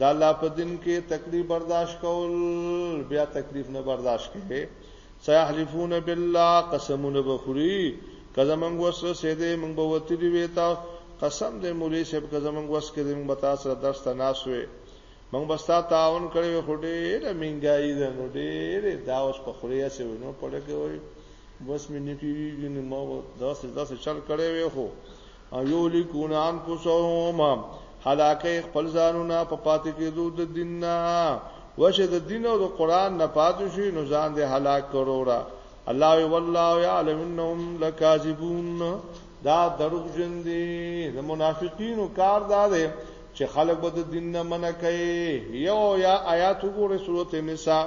دا الله په دین کې تکلیف برداشت کول بیا تکلیف نه برداشت کوي سيحلفون بالله قسمونه بخوري کله موږ وسره سي دې موږ به وتی دی وتا قسم دې مولوی صاحب کله موږ وس کې دې موږ به تاسو درس ته ناسوي موږ بستا تعاون کړی خو ډېر منګای ده نو ډېر دا اوس په خوریا سي ونو پړګوي بس مې نکیږي نو ما داسې داسې چل کړی وي خو یولکون انفسهم هلاکه خپل ځانونه په پاتې کېدو د دین نه وشه د دین او د قران نه پاتې شي نو ځان دې هلاک کروړه الله وی والله یعلم انهم لکاذبون دا دروغ جن دي د منافقینو کار دا دی چې خلک به د دین نه منع کوي یو یا آیات وګوره سورته نساء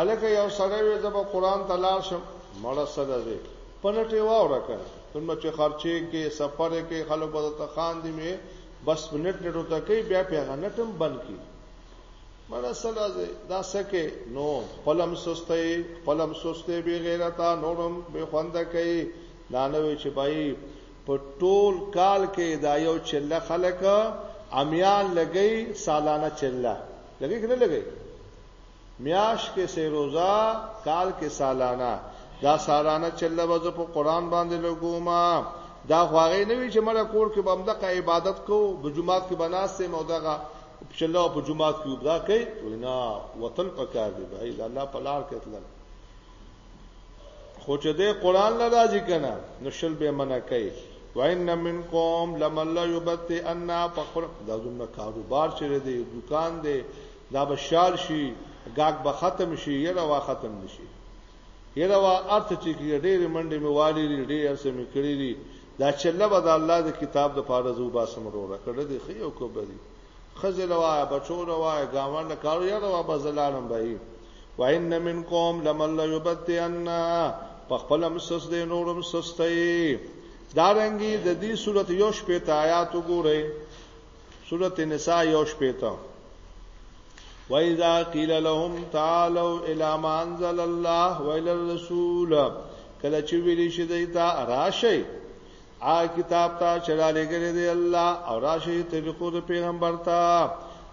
الکه یو سړی وې زب قران ته لاړ شم مړه سره دې پنټه واوره کړ کوم چې خرچه کې سفر کې خلک به ته خان دي مې بس منټ نټو ته کوي بیا پیغه نټم بند کی مړه سره دې دا سکه نو پلم سسته پلم سسته به غیرتا نورم به خوند کوي دا نوې چې بای په ټول کال کې دا یو چله خلک امیان لګی سالانه چله لګی کنه لګی میاشت کې سه روزه کال کې سالانه دا سالانه چله به زه په قران باندې لګوما دا خواغې نه وی چې مړه کور کې بم دغه عبادت کو د جمعات کې بناسته مو دغه چله په جمعات کې وبدا کوي وینا وطن پکار دی بھائی الله په لار کې تلل خو چې د قران نه راځي کنه نو شل به منع کوي وان منکم لمن لا یبت ان فقر دا زموږ کاروبار چره دی دکان دی دا به شال شي ګاګ به ختم شي یره وا ختم نشي یره وا ارت چې کې ډېر منډه مې والي دي ډېر څه مې کړی دي دا چې الله به د الله د کتاب د پاره زو با سمروره کړه دي خيو کو بری خزل وا بچو وا ګاوان کارو یره وا بزلانم به وان من قوم لمن لا يبتئن په خپل مسس دې نورم سستې دارنګي د دې صورت یو شپه آیات وګورئ سورت نساء یو شپیتا وَإِذَا قِيلَ لَهُمْ تَعَالَوْا إِلَى مَا أَنزَلَ اللَّهُ وَإِلَى الرَّسُولِ کله چې ویل شي دی ته راشي آ کتاب ته چلا لګره دی الله او راشي طریقو د پیغمبر ته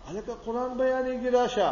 الکه قران بیانې کې راشه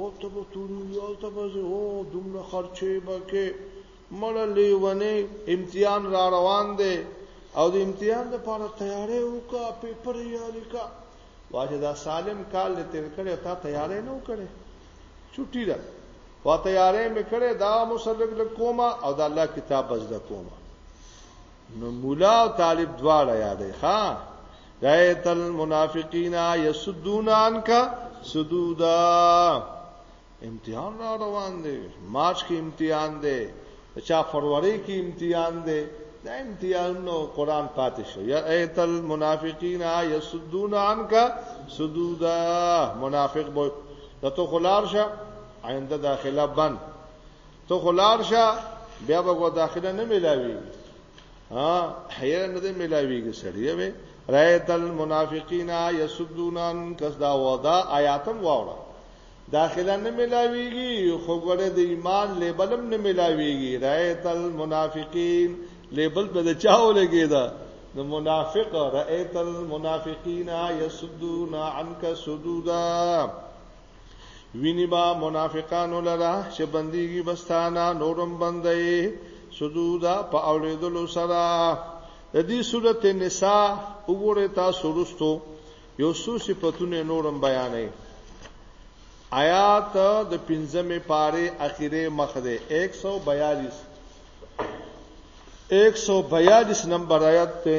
ورته به توري ورته به زه او دومره خرچې به کې مړه لیونه امتحان را روان دی او د امتحان لپاره تیارې وکا پیپر یې لیکا واجه دا سالم کال دې تیر کړي او تا تیارې نه وکړي چټي ده وا تیارې مې کړي دا مسلک لکوما او د الله کتاب بس د کوما نو مولا او طالب دواړه یادې ښا رایت المنافقین یسدون عنک سدودا امتحان را روان دی مارچ کې امتحان دی چا فروری کې امتحان دی دا امتحان نو قران پاتې شو یا ایت المنافقین یسدون عنک سدودا منافق بو ته خلار شه آینده داخله بند ته خلار شه بیا به کو داخله نه ملاوي ها حیا نه دی ملاويږي سړی وي رايت المنافقین یسدون ان کس دا ودا آیاتم واوړه داخله نه ملاويږي خو ګړه د ایمان لیبلم نه ملاويږي رايت المنافقین لیبل به د چاو لګیدا د منافق رايت المنافقین یسدون عنک سدودا ویني با منافقانو لرا چې بنديږي بستانه نورم بندي سجودا په اوریدلو سره د دې سورته نساء وګوره تاسو ورستو یو څو صفاتونه نورم بیانې آیات د پنځمه پاره اخیره مخ ده 142 142 نمبر آیات ته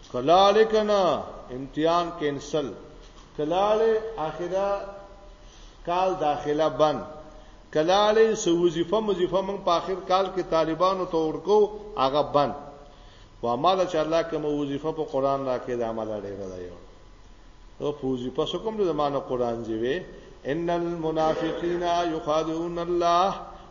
کلاله کنا امتحان کینسل کلاله اخیرا کال داخله بند کلاله سو وظیفه مزیفه من په اخر کال کې طالبانو ته ورکو هغه بند و عمل چې الله کوم وظیفه په قران راکې د عمل اړه ده یو او په وظیفه سو کوم د زمانه قران جیوي ان المنافقین یخادعون الله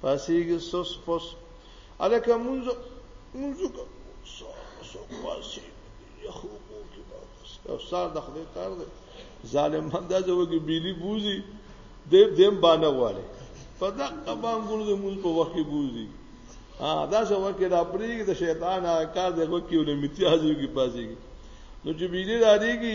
پاسیږي سوس پوس الکه مونږ مونږ سو سو پاسي یخو کو کې واپس او سار د خدای کار دی ظالم هم دا ځوګي بیلی بوزي دې دیم باندې واله په دغه باندې ګور دې مونږ په وخت بوزي ها دا څه وکړه دا پریګ د شیطان کار دی وکیو نه امتیازو کې پاسیږي نو چې بیلی راځيږي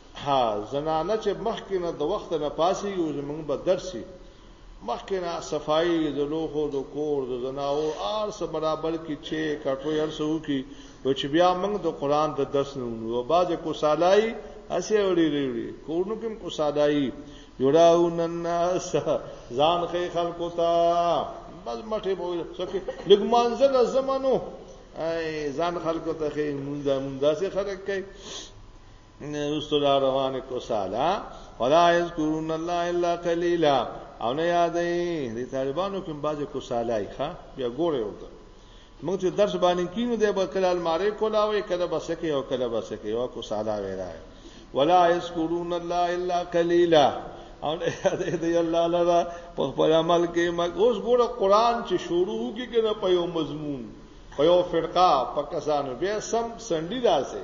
ها زنانه چې مخکې نه د وخت نه پاسې یو زمونږ به درسي مخکې نه صفائی د لوخو د کور د زناو ار سره برابر کی چې کټوي هر څو کی و چې بیا موږ د قران د درس نه ونو او باز کو سالای اسی وړي وړي کورنو کوم کو سالای یراون الناس ځان خې خلکو ته بس مټه بو سکه لګ منزل زمانو ای ځان خلکو ته خې مونږه مونږه سي خلک کوي نه رسول روان کو سالا ولا یذکرون الله الا قلیلا او نه یادې د طالبانو کوم باز کو سالای ښا بیا ګوره وته موږ چې درس باندې کینو د بکل الماره کولاوي کله بسکه او کله بسکه یو کو سالا ویرا ولا یذکرون الله الا قلیلا او نه یادې دی الله لرا په خپل عمل کې مګ اوس ګوره قران چې شروع کی کنه په یو مضمون په یو فرقه په کسانو بیا سم سندی راځي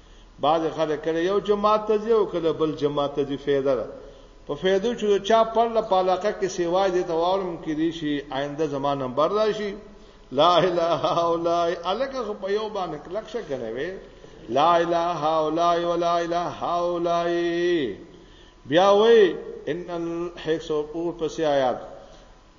بعض خلک کله یو جماعت ته ځي او کله بل جماعت ته ځي فایده ده په فایده چې چا پر لا پالاقه کې سیوای دي ته وارم کې دي شي آینده زما نمبر راشي لا اله الا الک خو په یو باندې کلک شه کنه وی لا اله الا ولا اله الا بیا وی ان الحسو په سیات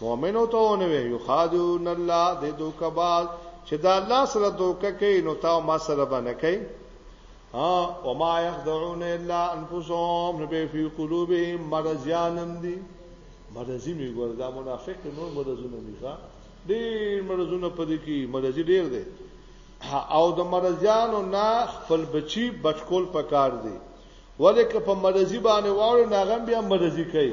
مؤمنو ته ونه وي یخادون الله د دوکباز چې دا الله سره دوک کوي نو تا ما سره باندې کوي ها وما يخدعون الا انفسهم نبي في قلوبهم مرض جانم دي مرضی می ګور دا منافق نور مرضونه دي ښا ډیر مرضونه پدې کې مرضی ډیر دي او د مرضیانو نه خپل بچی بچکول پکار دي ولیک په مرضی باندې واړو ناغم بیا مرضی کوي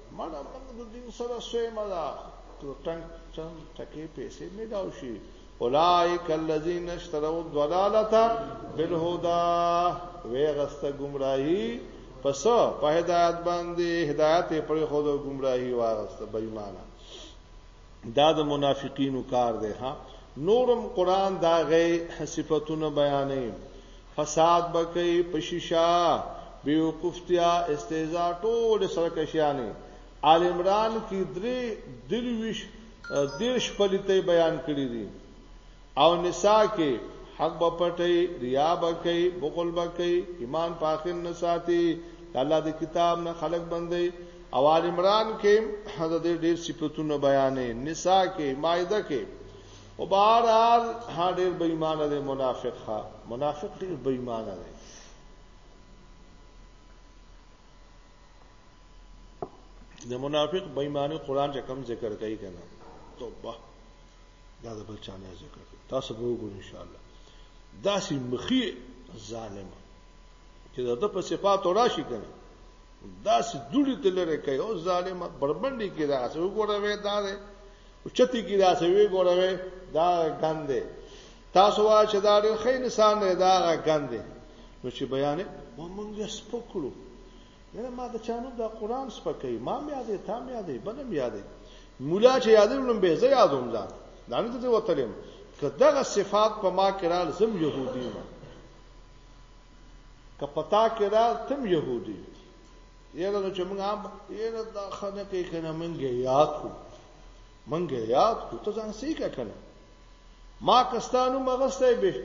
مړه موږ د دین سره سیمه ده تو ټنګ چم ټکې پیسې نه داو شي اولائک الذین اشتروا الضلالة بالهدى ویغست گمراهی پس په هدایت باندې هدایت پر خود گمراهی واغست بېمانه دا د منافقینو کار دی ها نورم قران دا غي صفاتونه بیانې فساد بکې پشیشا بیوقفتیا استهزاء ټول سرکشیانه آل عمران کې درې دلويش دیرش پلیتې بیان کړې دي او نساء کې حق به پټي ریا به کوي بخل به کوي ایمان په اخر نه ساتي الله د کتاب نه خلق بندي او آل عمران کې حضرت ډېر صفاتونه بیانې نساء کې مائده کې او بهر حال ها ډېر بې ایمان دي منافق ها منافق ډېر بې ایمان دي د منافق بېمانه قران چې کم ذکر کوي کنه توبه دا د بل چانه ذکر کوي تاسو به وګورئ ان شاء الله دا سي مخي ظالم چې دا په صفات راشي کنه دا سي دوړي تلره کوي او ظالم بربندي کې دا سو ګوره وې دا ده او چتی کې دا سو ګوره وې دا ګندې تاسو وا چې دا ډېر خې انسان دی دا ګندې نو چې بیان و مونږ سپکړو یاره ما د چانو د قران سپکې ما مې یادې تا مې یادې بلم یادې مولا چې یادې ولم به زه یادوم ځان دا نه ته وتلم که دغه صفات په ما کې رال زم يهودي ما که پتا کې رال تم يهودي یاره نو چې موږ هم یاره دا خنه کې کنه موږ یاد کو موږ یاد کو ته ځان سې کا کنه ما کستا نوم اغسته به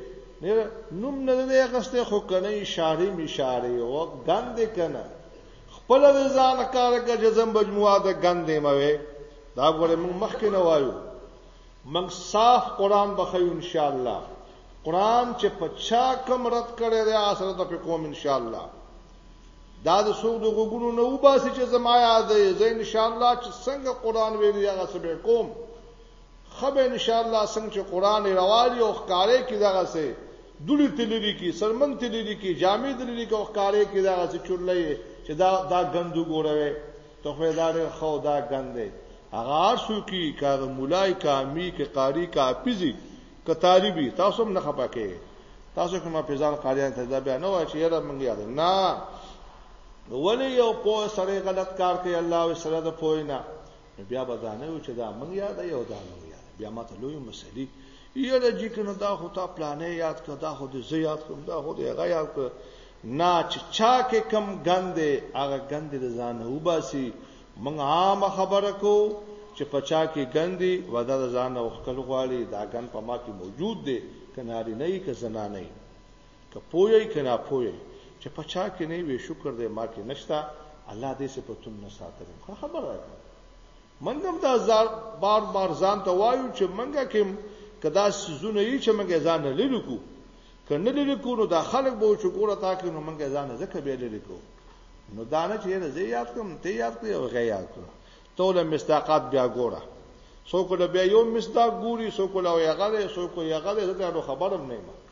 نوم نه دی اغسته خو کنه اشاره می اشاره او غند کنه خپل رضا کار کا جزم مجموعه د غند موي دا غره موږ مخکې نه وایو موږ صاف قران بخو ان شاء الله قران چې په چا کم رد کړي دی اثر ته کوم ان شاء الله دا د سوق د غوګونو نه وباسي چې زما یاد دی زه ان شاء الله چې څنګه قران ویلی هغه سبه کوم خبه ان شاء الله څنګه چې قران روالي او ښکارې کې دغه سه دلی تلری کې سرمن تلری کې جامې تلری کې او ښکارې کې دغه سه چولې چې دا دا غندو ګوروي ته خو دا ډېر خو دا غندې هغه ارسو کې کار مولای کامی کې قاری کا پیزي ک طالبي تاسو هم نه خپه کې تاسو کومه پیزان قاریان ته دا بیا نه وای چې یاره مونږ یاد نه ولی یو پوه سره غلط کار کوي الله وسره د پوه نه نو بیا به دا نه یو چې دا موږ یاد یو دا موږ یاد بیا ماته لوی مسلې یره جی کنه دا خو تا پلانې یاد کړ دا خو دې زه یاد کړم دا خو دې هغه یاد کړ نه چې چا کې کم ګندې هغه ګندې د ځان وباسي موږ عام خبره کو چې پچا کې ګندې ودا د ځان وخکل غواړي دا ګن په ما کې موجود دی کناري نه یې که زنا نه که پوه یی که ناپوه یی چه په چا کې نه وی شکر دی ما کې نشته الله دې صفتون نه ساتلم خه خبر راکړه منګم دا زار بار بار ځان ته وایو چې منګه کې کدا سيزونه یی چې منګه ځان نه لری کو کنه لری کو نو دا خلک به چې ګوره تا کې نو منګه ځان نه ځکه به لری کو نو دا نه چې زه یاد کوم ته یاد کوي او غي یاد کوي توله مستاقات بیا ګوره څوک له بیا یو مستاق ګوري څوک له یغله څوک یغله زه ته خبرم نه ما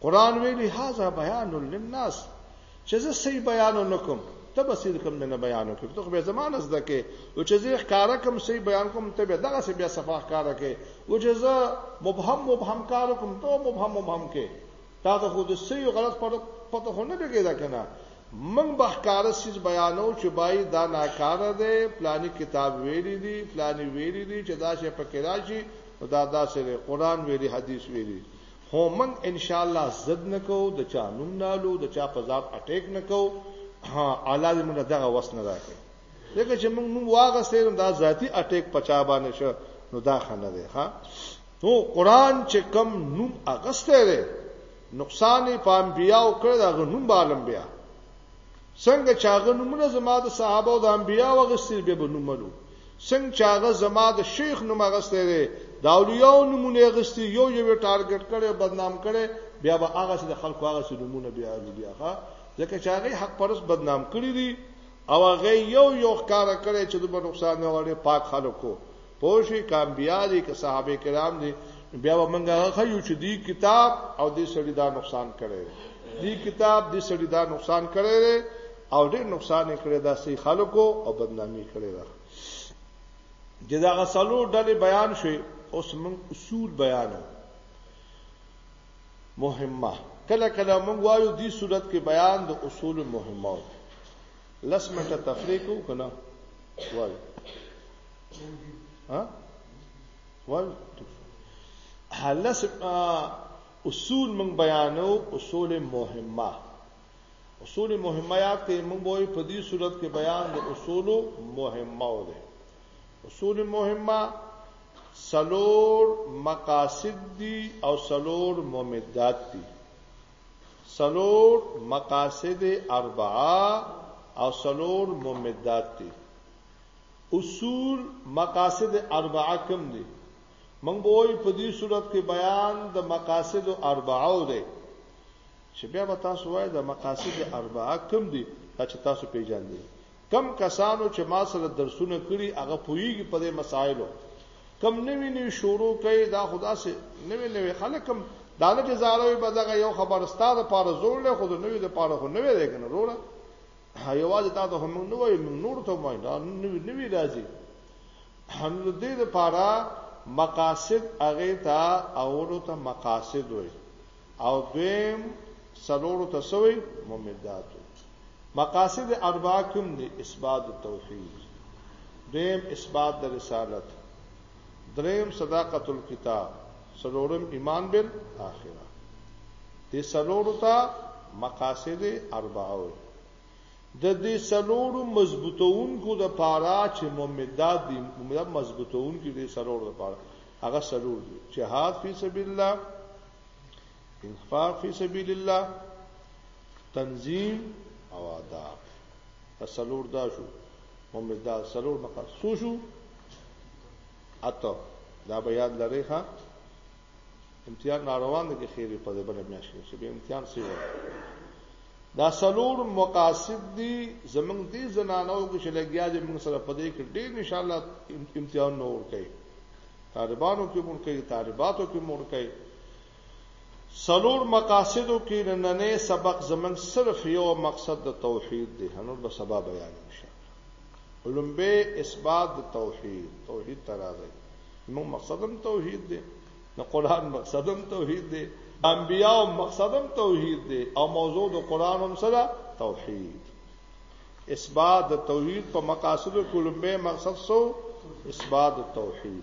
قران ویلی هاذا بیان للناس چې زه صحیح بیان نکوم ته به سید کوم نه بیان وکړي ته خو به زمانه زده کې او چې زه ښکار کوم صحیح بیان کوم ته به دغه څه بیا صفه ښکار کې او چې زه مبهم مبهم کار کوم ته مبهم مبهم کې تا ته خو د صحیح غلط پر پته خو نه لګیدا کنه من بخکار سیز بیانو چې بای دا ناکار دی پلانی کتاب ویلی دی پلانی ویلی دی چې دا شی پکې راشي دا دا سره قران ویلی حدیث ویلی هو موږ انشاالله ضد نه کوو د چا نوم نه الو د چا په ذات اټیک نه کوو ها الله دې موږ دغه وس نه راکړي ځکه چې موږ نوم واغستې نو دا ذاتی اټیک پچا باندې شو نو دا خنه ده ها نو قران چې کم نوم اغسته ده نقصان په انبیاو کړ دا نوم بالم بیا څنګه چې هغه نومونه زما د صحابه او د انبیا وغستل به بنوملو څنګه چې هغه زما د شیخ نوم غستې دی دا اولیاء نمونه غستې یو یو ټارګټ کړي بدنام کړي بیا به هغه چې د خلکو هغه چې نمونه بیا بیا ښه ځکه چې هغه حق پرس بدنام کړی دي او هغه یو یو کار کړي چې د نقصان نه وړي پاک خلکو پوشي کامبیا دي که صحابه کرام دي بیا ومنګه خیو چې دی کتاب او دې سړی دا نقصان کړي دی کتاب دې سړی دا نقصان کړي او ډېر نقصان یې کړی دا سي خلکو او بدنامي کړی دا جدا غسلو ډلې بیان شوي اوس موږ اصول بیانو مهمه کله کله موږ وایو دی صورت کې بیان د اصول مهمه لس منټه تفریق وکړه وایو ها ول هلس اصول من بیانو اصول مهمه اصول مهمه یاد کې موږ وایو په دې صورت کې بیان د اصول مهمه و ده اصول مهمه سلور مقاصد دي او سلور ممدات دي سلور مقاصد اربعه او سلور ممدات دي اصول مقاصد اربعه کوم دي؟ موږ به وایو په دې صورت کې بیان د مقاصد اربعه و دی چې بیا به تاسو وایي د مقاصد اربعه کوم دي چې تاسو پیژاندئ کم کسانو چې ما سره درسونه کړي هغه پویږي په دې مسایلو کم نوی نوی شروع کوي دا خدا سه نوی نوی خلک کم دا نه چې زاروي به دغه یو خبر ستاره پاره زور له خود نوی د پاره خو نوی دی کنه وروره یوازې تا ته هم نو وایي نور ته وایي دا نوی نوی راځي هم دې د پاره مقاصد هغه ته اولو ته مقاصد وي او دویم سلورو ته سوی ممدات مقاصد اربع کوم دي اثبات توحید دویم اثبات د رسالت دریم صداقت الکتاب سلورم ایمان بل اخره دې سلورو ته مقاصد اربعه وي د دې سلورو مضبوطونکو د پاره چې مؤمنات دي مؤمنات مضبوطونکو دې سلورو د پاره هغه سلور دي جهاد فی سبیل الله انفاق فی سبیل الله تنظیم او آداب سلور دا شو مؤمنات سلور مقاصد شو اته دا به یاد لرئ ښه امتحان ناروان دی خیر په دې بل میاش کې چې به امتحان سی وره دا سلور مقاصد دي زمنګ دي زنانو کې چې لګیا دي موږ سره پدې کې ډېر ان شاء الله امتحان نور کوي طالبانو کې مور کوي طالباتو کې مور کوي څلور مقاصدو کی نننی سبق زمونږ صرف یو مقصد د توحید دی نور به سبا بیانو ان شاء الله لومبی اثبات د توحید توحید ته راځی زمونږ مقصد هم توحید دی د قران مقصد هم توحید دی انبیاء مقصد هم توحید دی او موضوع د قران هم سره توحید اثبات د توحید په مقاصدو کې لومبی مقصد سو اثبات د توحید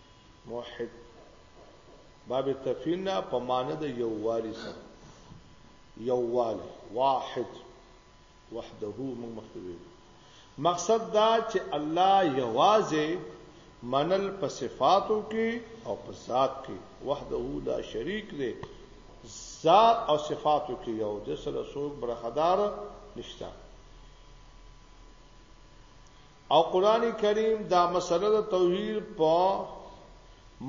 موحد باب تفین په معنی د یووالی سره یووالی واحد وحده موږ مخکې ویل مقصد دا چې الله یوازې منل په صفاتو کې او په ذات کې وحده لا شریک دی ذات او صفاتو کې یو د سره څوک برخدار نشته او قرآن کریم دا مسله د توحید په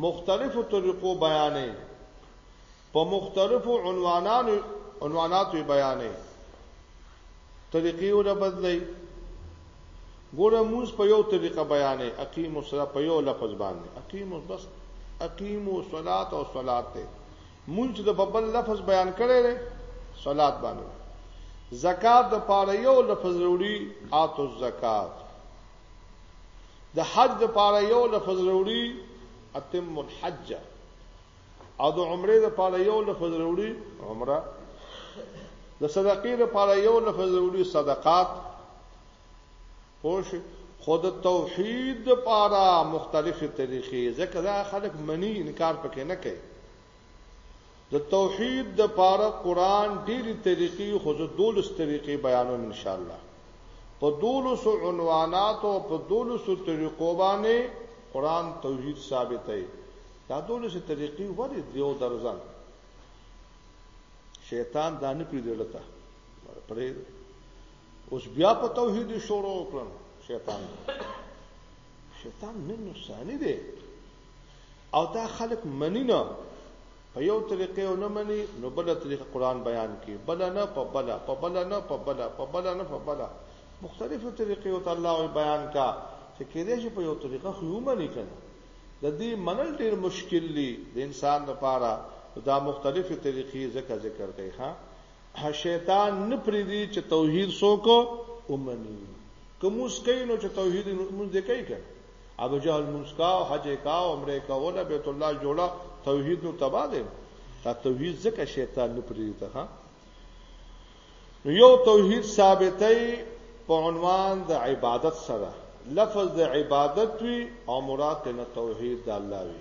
مختلفو طریقو بیانې په مختلفو عنوانانو عنواناتو بیانې طریقې ور بدلې ګوره موږ په یو طریقه بیانې اقیم الصلاه په یو لفظ باندې اقیم بس اقیم الصلاه او صلات ته مونږ د په بل لفظ بیان کړی دی صلات باندې زکات د پاره یو لفظ وروړي اتو زکات د حج د پاره یو لفظ وروړي اتم الحج او د عمره د پاره یو لفظ وروړي عمره د صدقې د پاره یو لفظ وروړي صدقات پوش خود توحید پارا مختلف طریقې ځکه دا خلک منی انکار پکې نه کوي د توحید د پاره قران ډېری طریقې خو زه دولس طریقې بیانوم ان شاء الله په دولس عنوانات او په دولس طریقو باندې قران توحید ثابتې دا دولس طریقې ورې دیو درځن شیطان دانه پیډلته پرې اوس بیا په توحید شروع وکړم شیطان شیطان نه نقصانی دی او دا خلق منی نه په یو طریقې او نه منی نو بل طریقې قران بیان کی بل نه په بل په بل نه په بل په بل نه په بل مختلفو طریقې او تعالی بیان کا چې کېدې چې په یو طریقه خو ومني کنه د دې منل ډیر مشکل دی د انسان لپاره دا مختلفې طریقې ذکر ذکر کوي ها شیطان نه پریدي چې توحید څوک ومني کومس کوي نو چې توحید مونږ دې کوي کنه ابو جهل مونږ کا او حج کا او عمره کا او بیت الله جوړا توحید نو تبا دې تا توحید ځکه شیطان نه پریدي ته نو یو توحید ثابتې په عنوان د عبادت سره لفظ د عبادت وی او مراد نه توحید د الله وی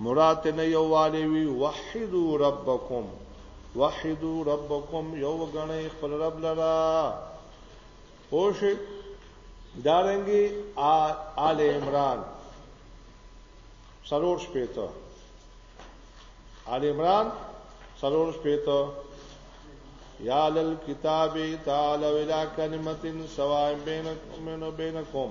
مراد ترنه یووالی وي، وحدو ربکم، وحدو ربکم، یو وګڼئ خپل رب لره. پوه شئ؟ دارنګې آل عمران څلور شپېته آل عمران څلور شپېته یا للکتاب تعالی ولا کلمت سواء بینکم و بینکم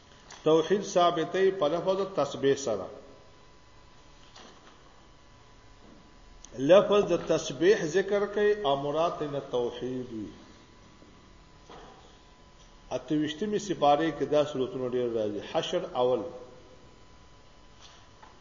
توحید ثابتې په لفظ تسبیح سره لفظ د تسبیح ذکر کوي او مراد نه توحید وي اتوشتمی سپاره کې دا صورتونه ډېر راځي حشر اول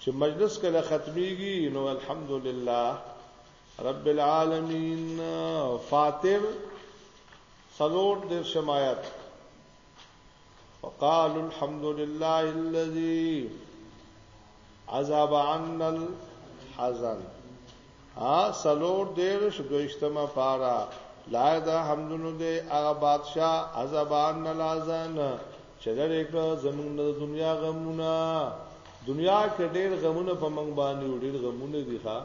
چې مجلس کله ختميږي نو الحمدلله رب العالمین فاتر سلوټ د شمایت وقالوا الحمد لله الذي عذاب عنا الحزن ها سلور دیرش دویشتمه پارا لایق د حمدونو دی هغه بادشاه عذابان نلازان چې لري کړ زمونږ د دنیا غمونه دنیا کې ډېر غمونه په منګ باندې ډېر غمونه دي ښا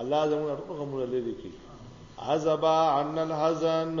الله زمونږ ټول غمونه لري کی عذابا عن الحزن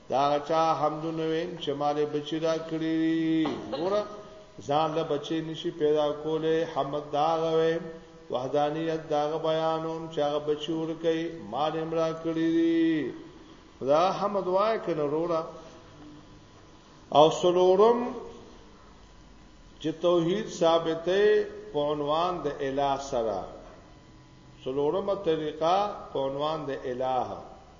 د هغه چا حمدونه ویم چې ما له بچي راکړي ګوره ځان له بچي نشي پیدا کولی حمد د هغه ویم وحدانیت د هغه بیانوم چې هغه بچي ورکوي ما له هم راکړي دي دا حمد وایه که نه وروره او څلورم چې توحید ثابتې په عنوان د الٰه سره څلورمه طریقه په عنوان د الٰه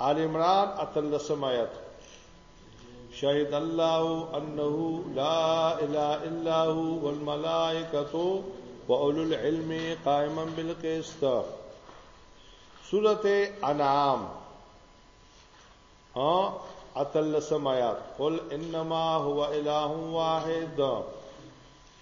آل عمران اتلسم آیات شهد الله انه لا اله الا هو والملائكه واولو العلم قائما بالقسط سوره انعام ها آه، اتل آیات قل انما هو اله واحد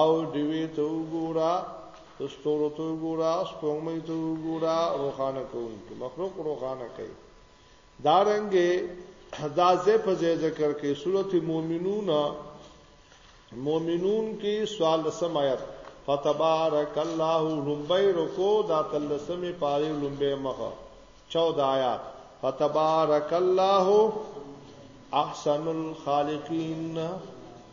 او دیوی ته وګوره ستورو ته وګوره سپوږمۍ ته وګوره روخانه کوي مخلوق روخانه کوي دارنګه دا زه په ځای ذکر کې سورته مومنون مومنون کې سوال لسم آیت فتبارک الله لمبی رکو دا تلسمه پاره لمبی مخه 14 آیات فتبارک الله احسن الخالقین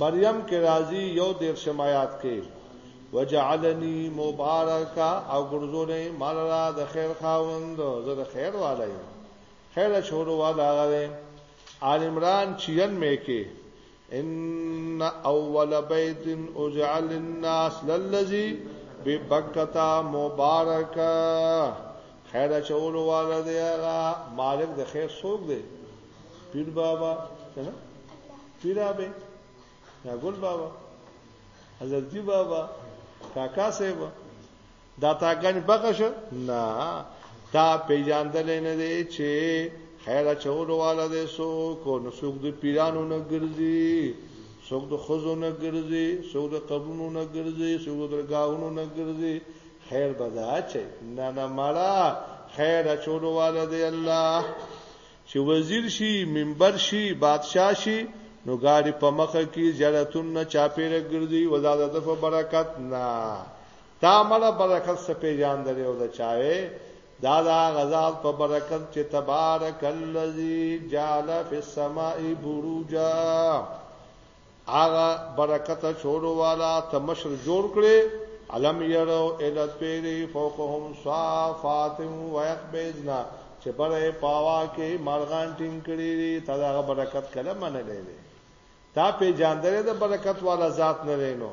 مریم کې راځي یو دیرشم آیات کې وجعلنی مبارکا او ګرځولې مال را د خیر خاوند زه د خیر والا یم خیر شروع والا غره آل عمران 96 کې ان اول بیت اجعل الناس للذي ببکتا مبارکا خیر چول والا دی هغه مالک د خیر سوق دی پیر بابا څنګه پیرابه یا ګل بابا حضرتي بابا کاکا صاحب دا تاګن بغش نه تا پیجاندل نه دی چې خیر چول والا دې سو کو نو سوق د پیرانو نه ګرځي سوق د خزو نه ګرځي سوق د قبرونو نه ګرځي سوق د درگاہونو نه ګرځي خیر بدا چې نه نه مالا خیر چول والا دې الله چې وزیر شي، ممبر شي، بادشاه شي، نو ګاډي په مخه کې زیارتون نه چاپیره ګرځي و دا د ده په برکت نه تا مړه برکت څه پیژاندلې او د چاوې دا د هغه ذات په برکت چې تبارک الذی جعل فی السماء بروجا هغه برکت چولو والا ته مشر جوړ کړي علم يرو ال الطير فوقهم صافات ويقبضنا چې بره پاوا کې مرغان ټینګ کړي دي ته دا برکت کله منلې دي تا په جاندره د برکت والا ذات نه رینو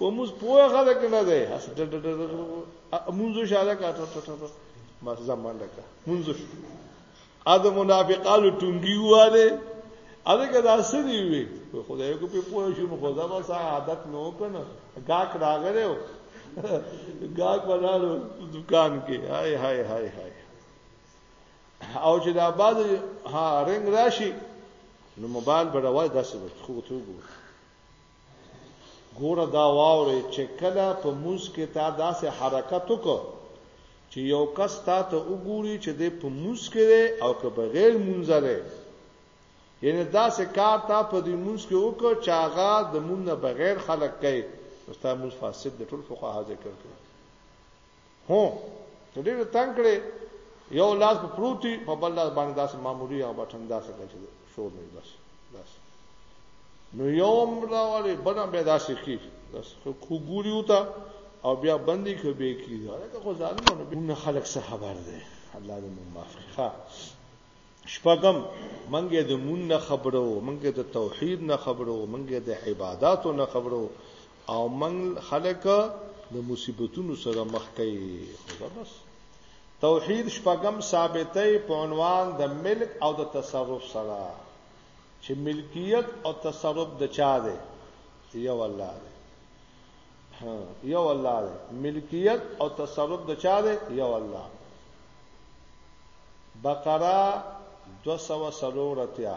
و موږ پوهه غل کنه ده اس د د د موږ شاله کا ته ته ته ما زمان لکه موږ ا د منافقانو ټونګي واله اده کدا سدي وي خدای کو په پوهه شو خو دا ما سا عادت نو کنه گاک راغره گاک بلالو دکان کې هاي هاي هاي هاي او چې دا بعد ها رنگ راشي نو موبایل به راوځي داسې خو ته وګورئ ګوره دا واورې چې کله په موز کې تا داسې حرکت وکړ چې یو کس تا ته وګوري چې د په موز کې دی او که بغیر مونځه دی یعنی داسې کار تا په دې موز کې وکړ چې هغه د مونږ نه بغیر خلق کوي استاد موږ فاسد د ټول فقها ذکر کوي هو ته ډیر تنگ کړي یو لاس په پروتي په بل لاس باندې داسې معمولی هغه بټن داسې کړي شور نه بس بس نو یو امرا والے بنا به داسې کی بس خو ګوري وتا او بیا بندي کې به کی دا خو ظالمونه به خلک څه خبر ده الله دې مونږ معاف کړي ها شپږم منګه د مون نه خبرو منګه د توحید نه خبرو منګه د عبادتو نه خبرو او منګل خلک د مصیبتونو سره مخ کوي خدا بس توحید شپږم ثابتې په عنوان د ملک او د تصرف سره چې ملکیت او تصرف د چا دی یو الله دی یو الله دی ملکیت او تصرف د چا دی یو الله بقره 200 سلورتیا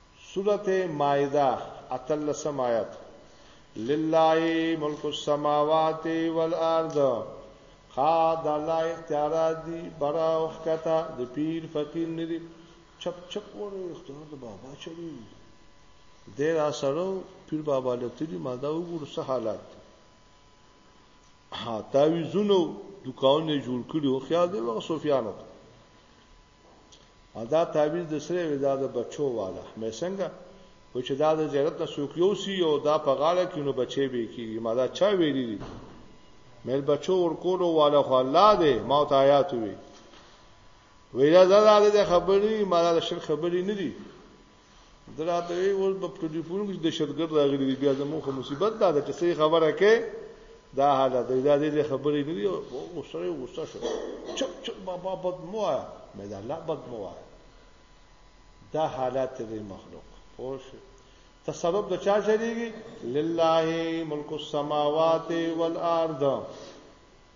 سورة مائده اتلسم آیت لله ملک السماوات والارض خا د الله اختیارات دي برا او ښکته د پیر فقیر ندي چپ چپ وره اختیار د بابا چلی دی را سره پیر بابا لته دي ما دا وګور څه حالات دي ها تعویذونو دکانونه جوړ کړي او خیال دی وغه صوفیانو ادا تعویز د سره ودا د بچو والا مې څنګه و چې دا د زیارت نه سوک یو سی او دا په غاړه کې نو بچي به کیږي ما دا چا ویلي دي مې بچو ورکولو والا خو الله دې ما ته آیات وی ویلا زړه دې خبرې ما دا شر خبرې نه دي دراته وی ول په ټلیفون کې دهشتګرد راغلي دی بیا زموږ مصیبت دا ده چې صحیح خبره کې دا حالت دی دا دې خبرې نه دی او سره غوسه شو چپ چپ بابا بد مو آیا مې دا الله بد مو آیا دا حالات دې مخلوق پوش تصرف د چا چلیږي لله ملک السماوات والارض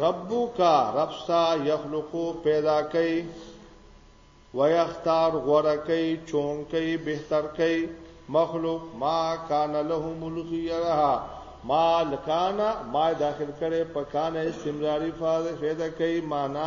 ربک رب ستا یخلقو پیدا کوي ويختار غوړه کوي چون کوي بهتر کوي مخلوق ما کان لهم الخيره ما لکانا ما داخل کړي پکانه استمراری فائدہ کوي معنا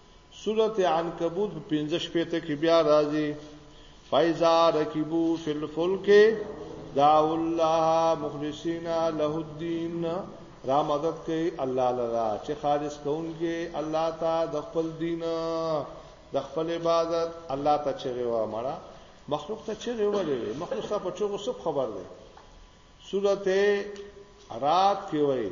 سورت عنکبوت په پنځه شپېته کې بیا راځي فایزا رکبو فی الفلک دعو الله مخلصین له الدین را مدد کوي الله لرا چې خالص کوونکې الله تا د خپل دین د خپل عبادت الله ته چغه و مړه مخلوق ته چغه ولې مخلوق ته په چغو سب خبر دی سورته رات کې وایي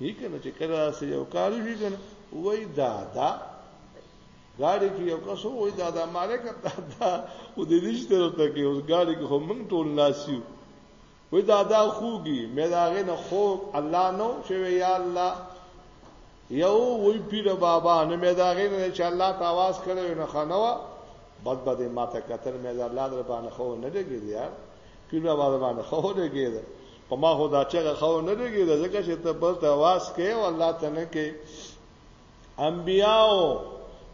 یی کنه چې کله سې یو کار وی کنه وای دا دا ګاډي کې یو کس وای دا دا مالک دا دا و دې نشته ته کې اوس ګاډي کې هم موږ ټول ناسیو وای دا دا خوږي مې دا غې نه خو الله نو چې یا الله یو وای پیر بابا نه مې دا غې نه چې الله تواس کړو نه خنوا بد بد ماته کتر مې دا الله در باندې خو نه لګي یار پیر بابا باندې خو نه لګي په ما خو دا چغه خو نه لګي دا ځکه چې ته بل ته आवाज کې او الله ته نه کې انبیاو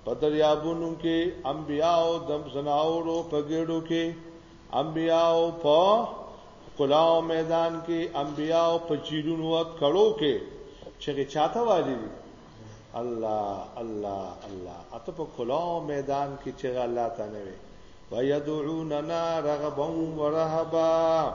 په دریابونو کې انبیاو دم زناورو په ګډو کې انبیاو په کلاو میدان کې انبیاو په چیرونو وخت کړو کې چې چاته واجی دي الله الله الله اته په کلاو میدان کې چې الله تعالی وي ويدعوننا رغبا ورهبا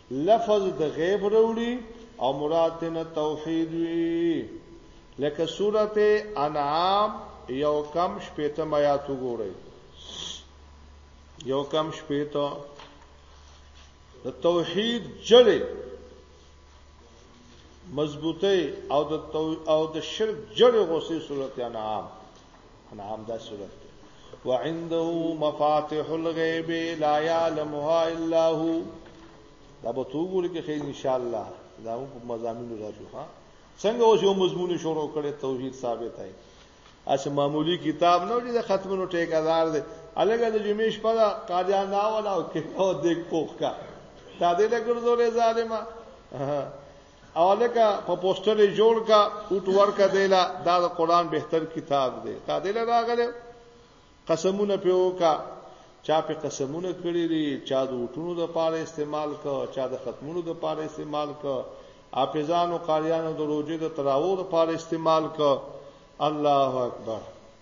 لفظ د غیب وروړي او مراد تینا توحید وی لکه سورته انعام یو کم شپیته میات وګورئ یو کم شپیته د توحید جړې مضبوطه او د او د شرک جړې غوسې صورت انعام انعام دا صورت دی وعنده مفاتح الغیب لا يعلمها الا هو دا به تو ګور کې خیر ان شاء الله دا هم په مزامین راځو ها څنګه اوس یو مضمون شروع کړي توحید ثابت ہے اس معمولی کتاب نو دي د ختمونو ټیکدار دی الګا د جمعې شپه دا قاضیان دا ولا او کې او د کوخ کا تا دې لګرځولې ظالما اولګه په پوسټر جوړ کا اوټ ورکا دیلا دا د قران بهتر کتاب دی تا دیلا راغله قسمونه په وکا چا په قسمونه کړی دی چا د اوټونو د پاره استعمال کا چا د ختمونو د پاره استعمال کا اپیزانو قاریانو د روزې د تراو د پاره استعمال کا الله اکبر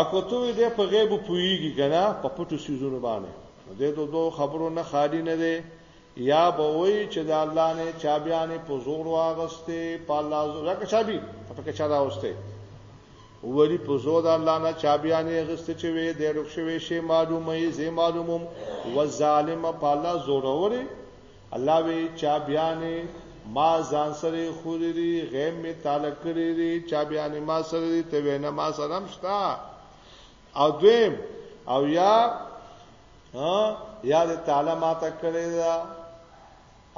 اکو ته وی دی په غیب پویږي کنه په پټو سيزونو باندې د دوه دو خبرو نه خالی نه دی یا به وی چې د الله نه چابيانې په زور واغسته په الله زور راکه چابي په کې چا راوسته ولی په زور د الله نه چابيانې غسته چې وی د رخصوي شی معلومه یې زی معلومم و ظالم په الله زور وری الله وی چا بیانې ما ځان سره خوري دي غیم می تعالی کړی دي چا بیانې ما سره دي ته وینا ما سره هم شتا او دویم او یا ها یا د تعالی ما ته کړی دا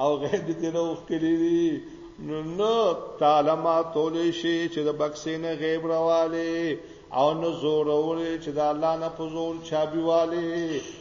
او غیب دې نو وکړي دي نو نو تعالی ما تولې شي چې د بکسې نه غیب راواله او نو زور اورې چې د الله نه په زور چابي والي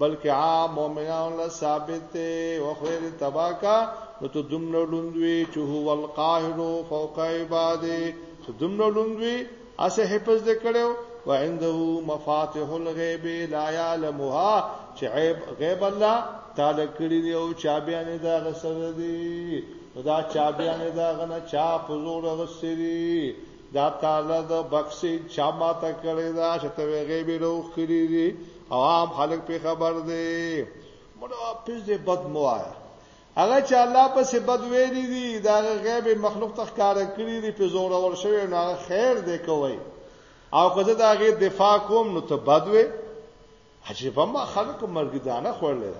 بلکې عام مؤمنانو له ثابت دی او خیر تباکا نو ته دومره لوندوي چې هو القاهر فوق عباده ته دومره لوندوي اسه حفظ دې کړو وعنده مفاتيح الغيب لا يعلمها چې عیب غیب الله تعالی کړی دی او چا بیان دا غسر دی دا چا بیان دا غنه چا په زور غسری دا تاله د بکسې چا ماته کړې ده چې ته وې غیبې روخ کړي دي او عام خلک په خبر دی مړه پس دې بد مو آیا هغه چې الله په څه بد ویلي دي دا غیب مخلوق ته ښکار کړی دي په زور ور شوی نو هغه خیر دی کوي او که زه دا غي دفاع کوم نو ته بد وې عجیب ما خلکو مرګدانه خورلې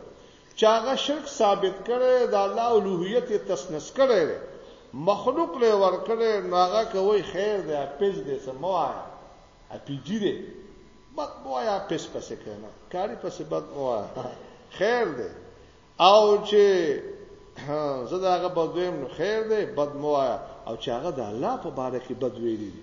چې هغه شرک ثابت کړی د الله الوهیت یې تسنس کړی دی مخلوق له ور کړی نو هغه کوي خیر دی پیج دی څه مو آیا اپیجی دی بد مو آیا پیس پسې کنه کاری پسې بد مو آیا خیر دی او چې زه دا هغه بدویم نو خیر دی بد مو آیا او چې هغه د الله په باره کې بد ویلی دی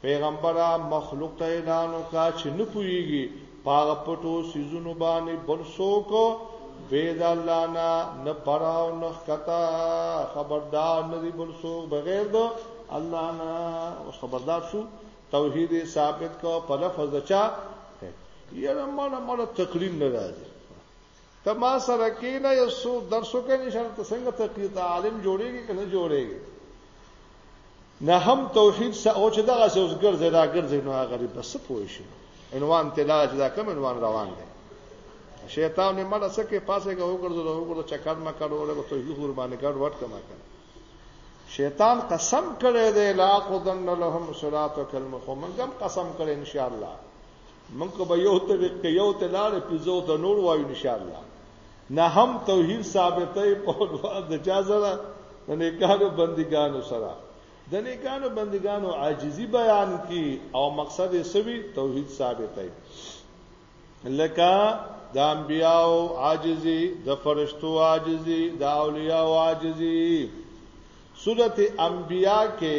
پیغمبره مخلوق ته اعلان وکا چې نه پويږي پاغه پټو سيزونو باندې بل څوک بيد الله نه نه پراو نه خطا خبردار نه دی بل څوک بغیر د الله نه خبردار شو توحید ثابت کو په لفظ چا یره مړه مړه تقریم نه راځي ته ما سره کینه یو څو درس وکړ ان شاء الله ته څنګه تقید عالم جوړیږي کنه جوړیږي نه هم توحید سه او چې دغه څه اوس ګرځي دا ګرځي نو هغه غریب بس پوي شي عنوان تلا چې دا کوم عنوان روان دی شیطان نه مړه سکه پاسه کې وګرځو وګرځو چکر ما کړو له توحید قربانې کړ وټ کما کړ شیطان قسم کړی دی لا قدن لهم صراط کلمه خو منګم قسم کړی ان شاء الله من که به یو ته که یو ته لاړ پیزو ته نور وایو ان شاء الله نه هم توحید ثابتې په ډول د چا سره د نیکانو بندګانو سره د نیکانو بندګانو عاجزی بیان کی او مقصد یې سوي توحید ثابتې لکه د انبیاو عاجزی د فرشتو عاجزی د اولیاء عاجزی سورته انبیاء کې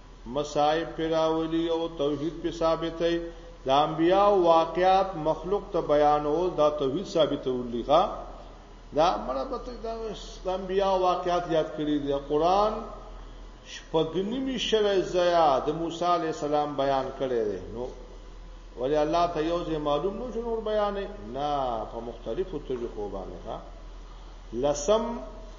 مصائب پی راولی او توحید پی ثابتی د انبیاء واقعات مخلوق ته بیانول دا توحید ثابتول دی ښا دا مړه بته دا انبیاء واقعات یاد کړی دی قران شپګنیمی شرع زیا د موسی علی السلام بیان کړی دی نو ولی الله ته یو ځای معلوم نو شنور بیان نه په مختلفو طریقو باندې ښا لسم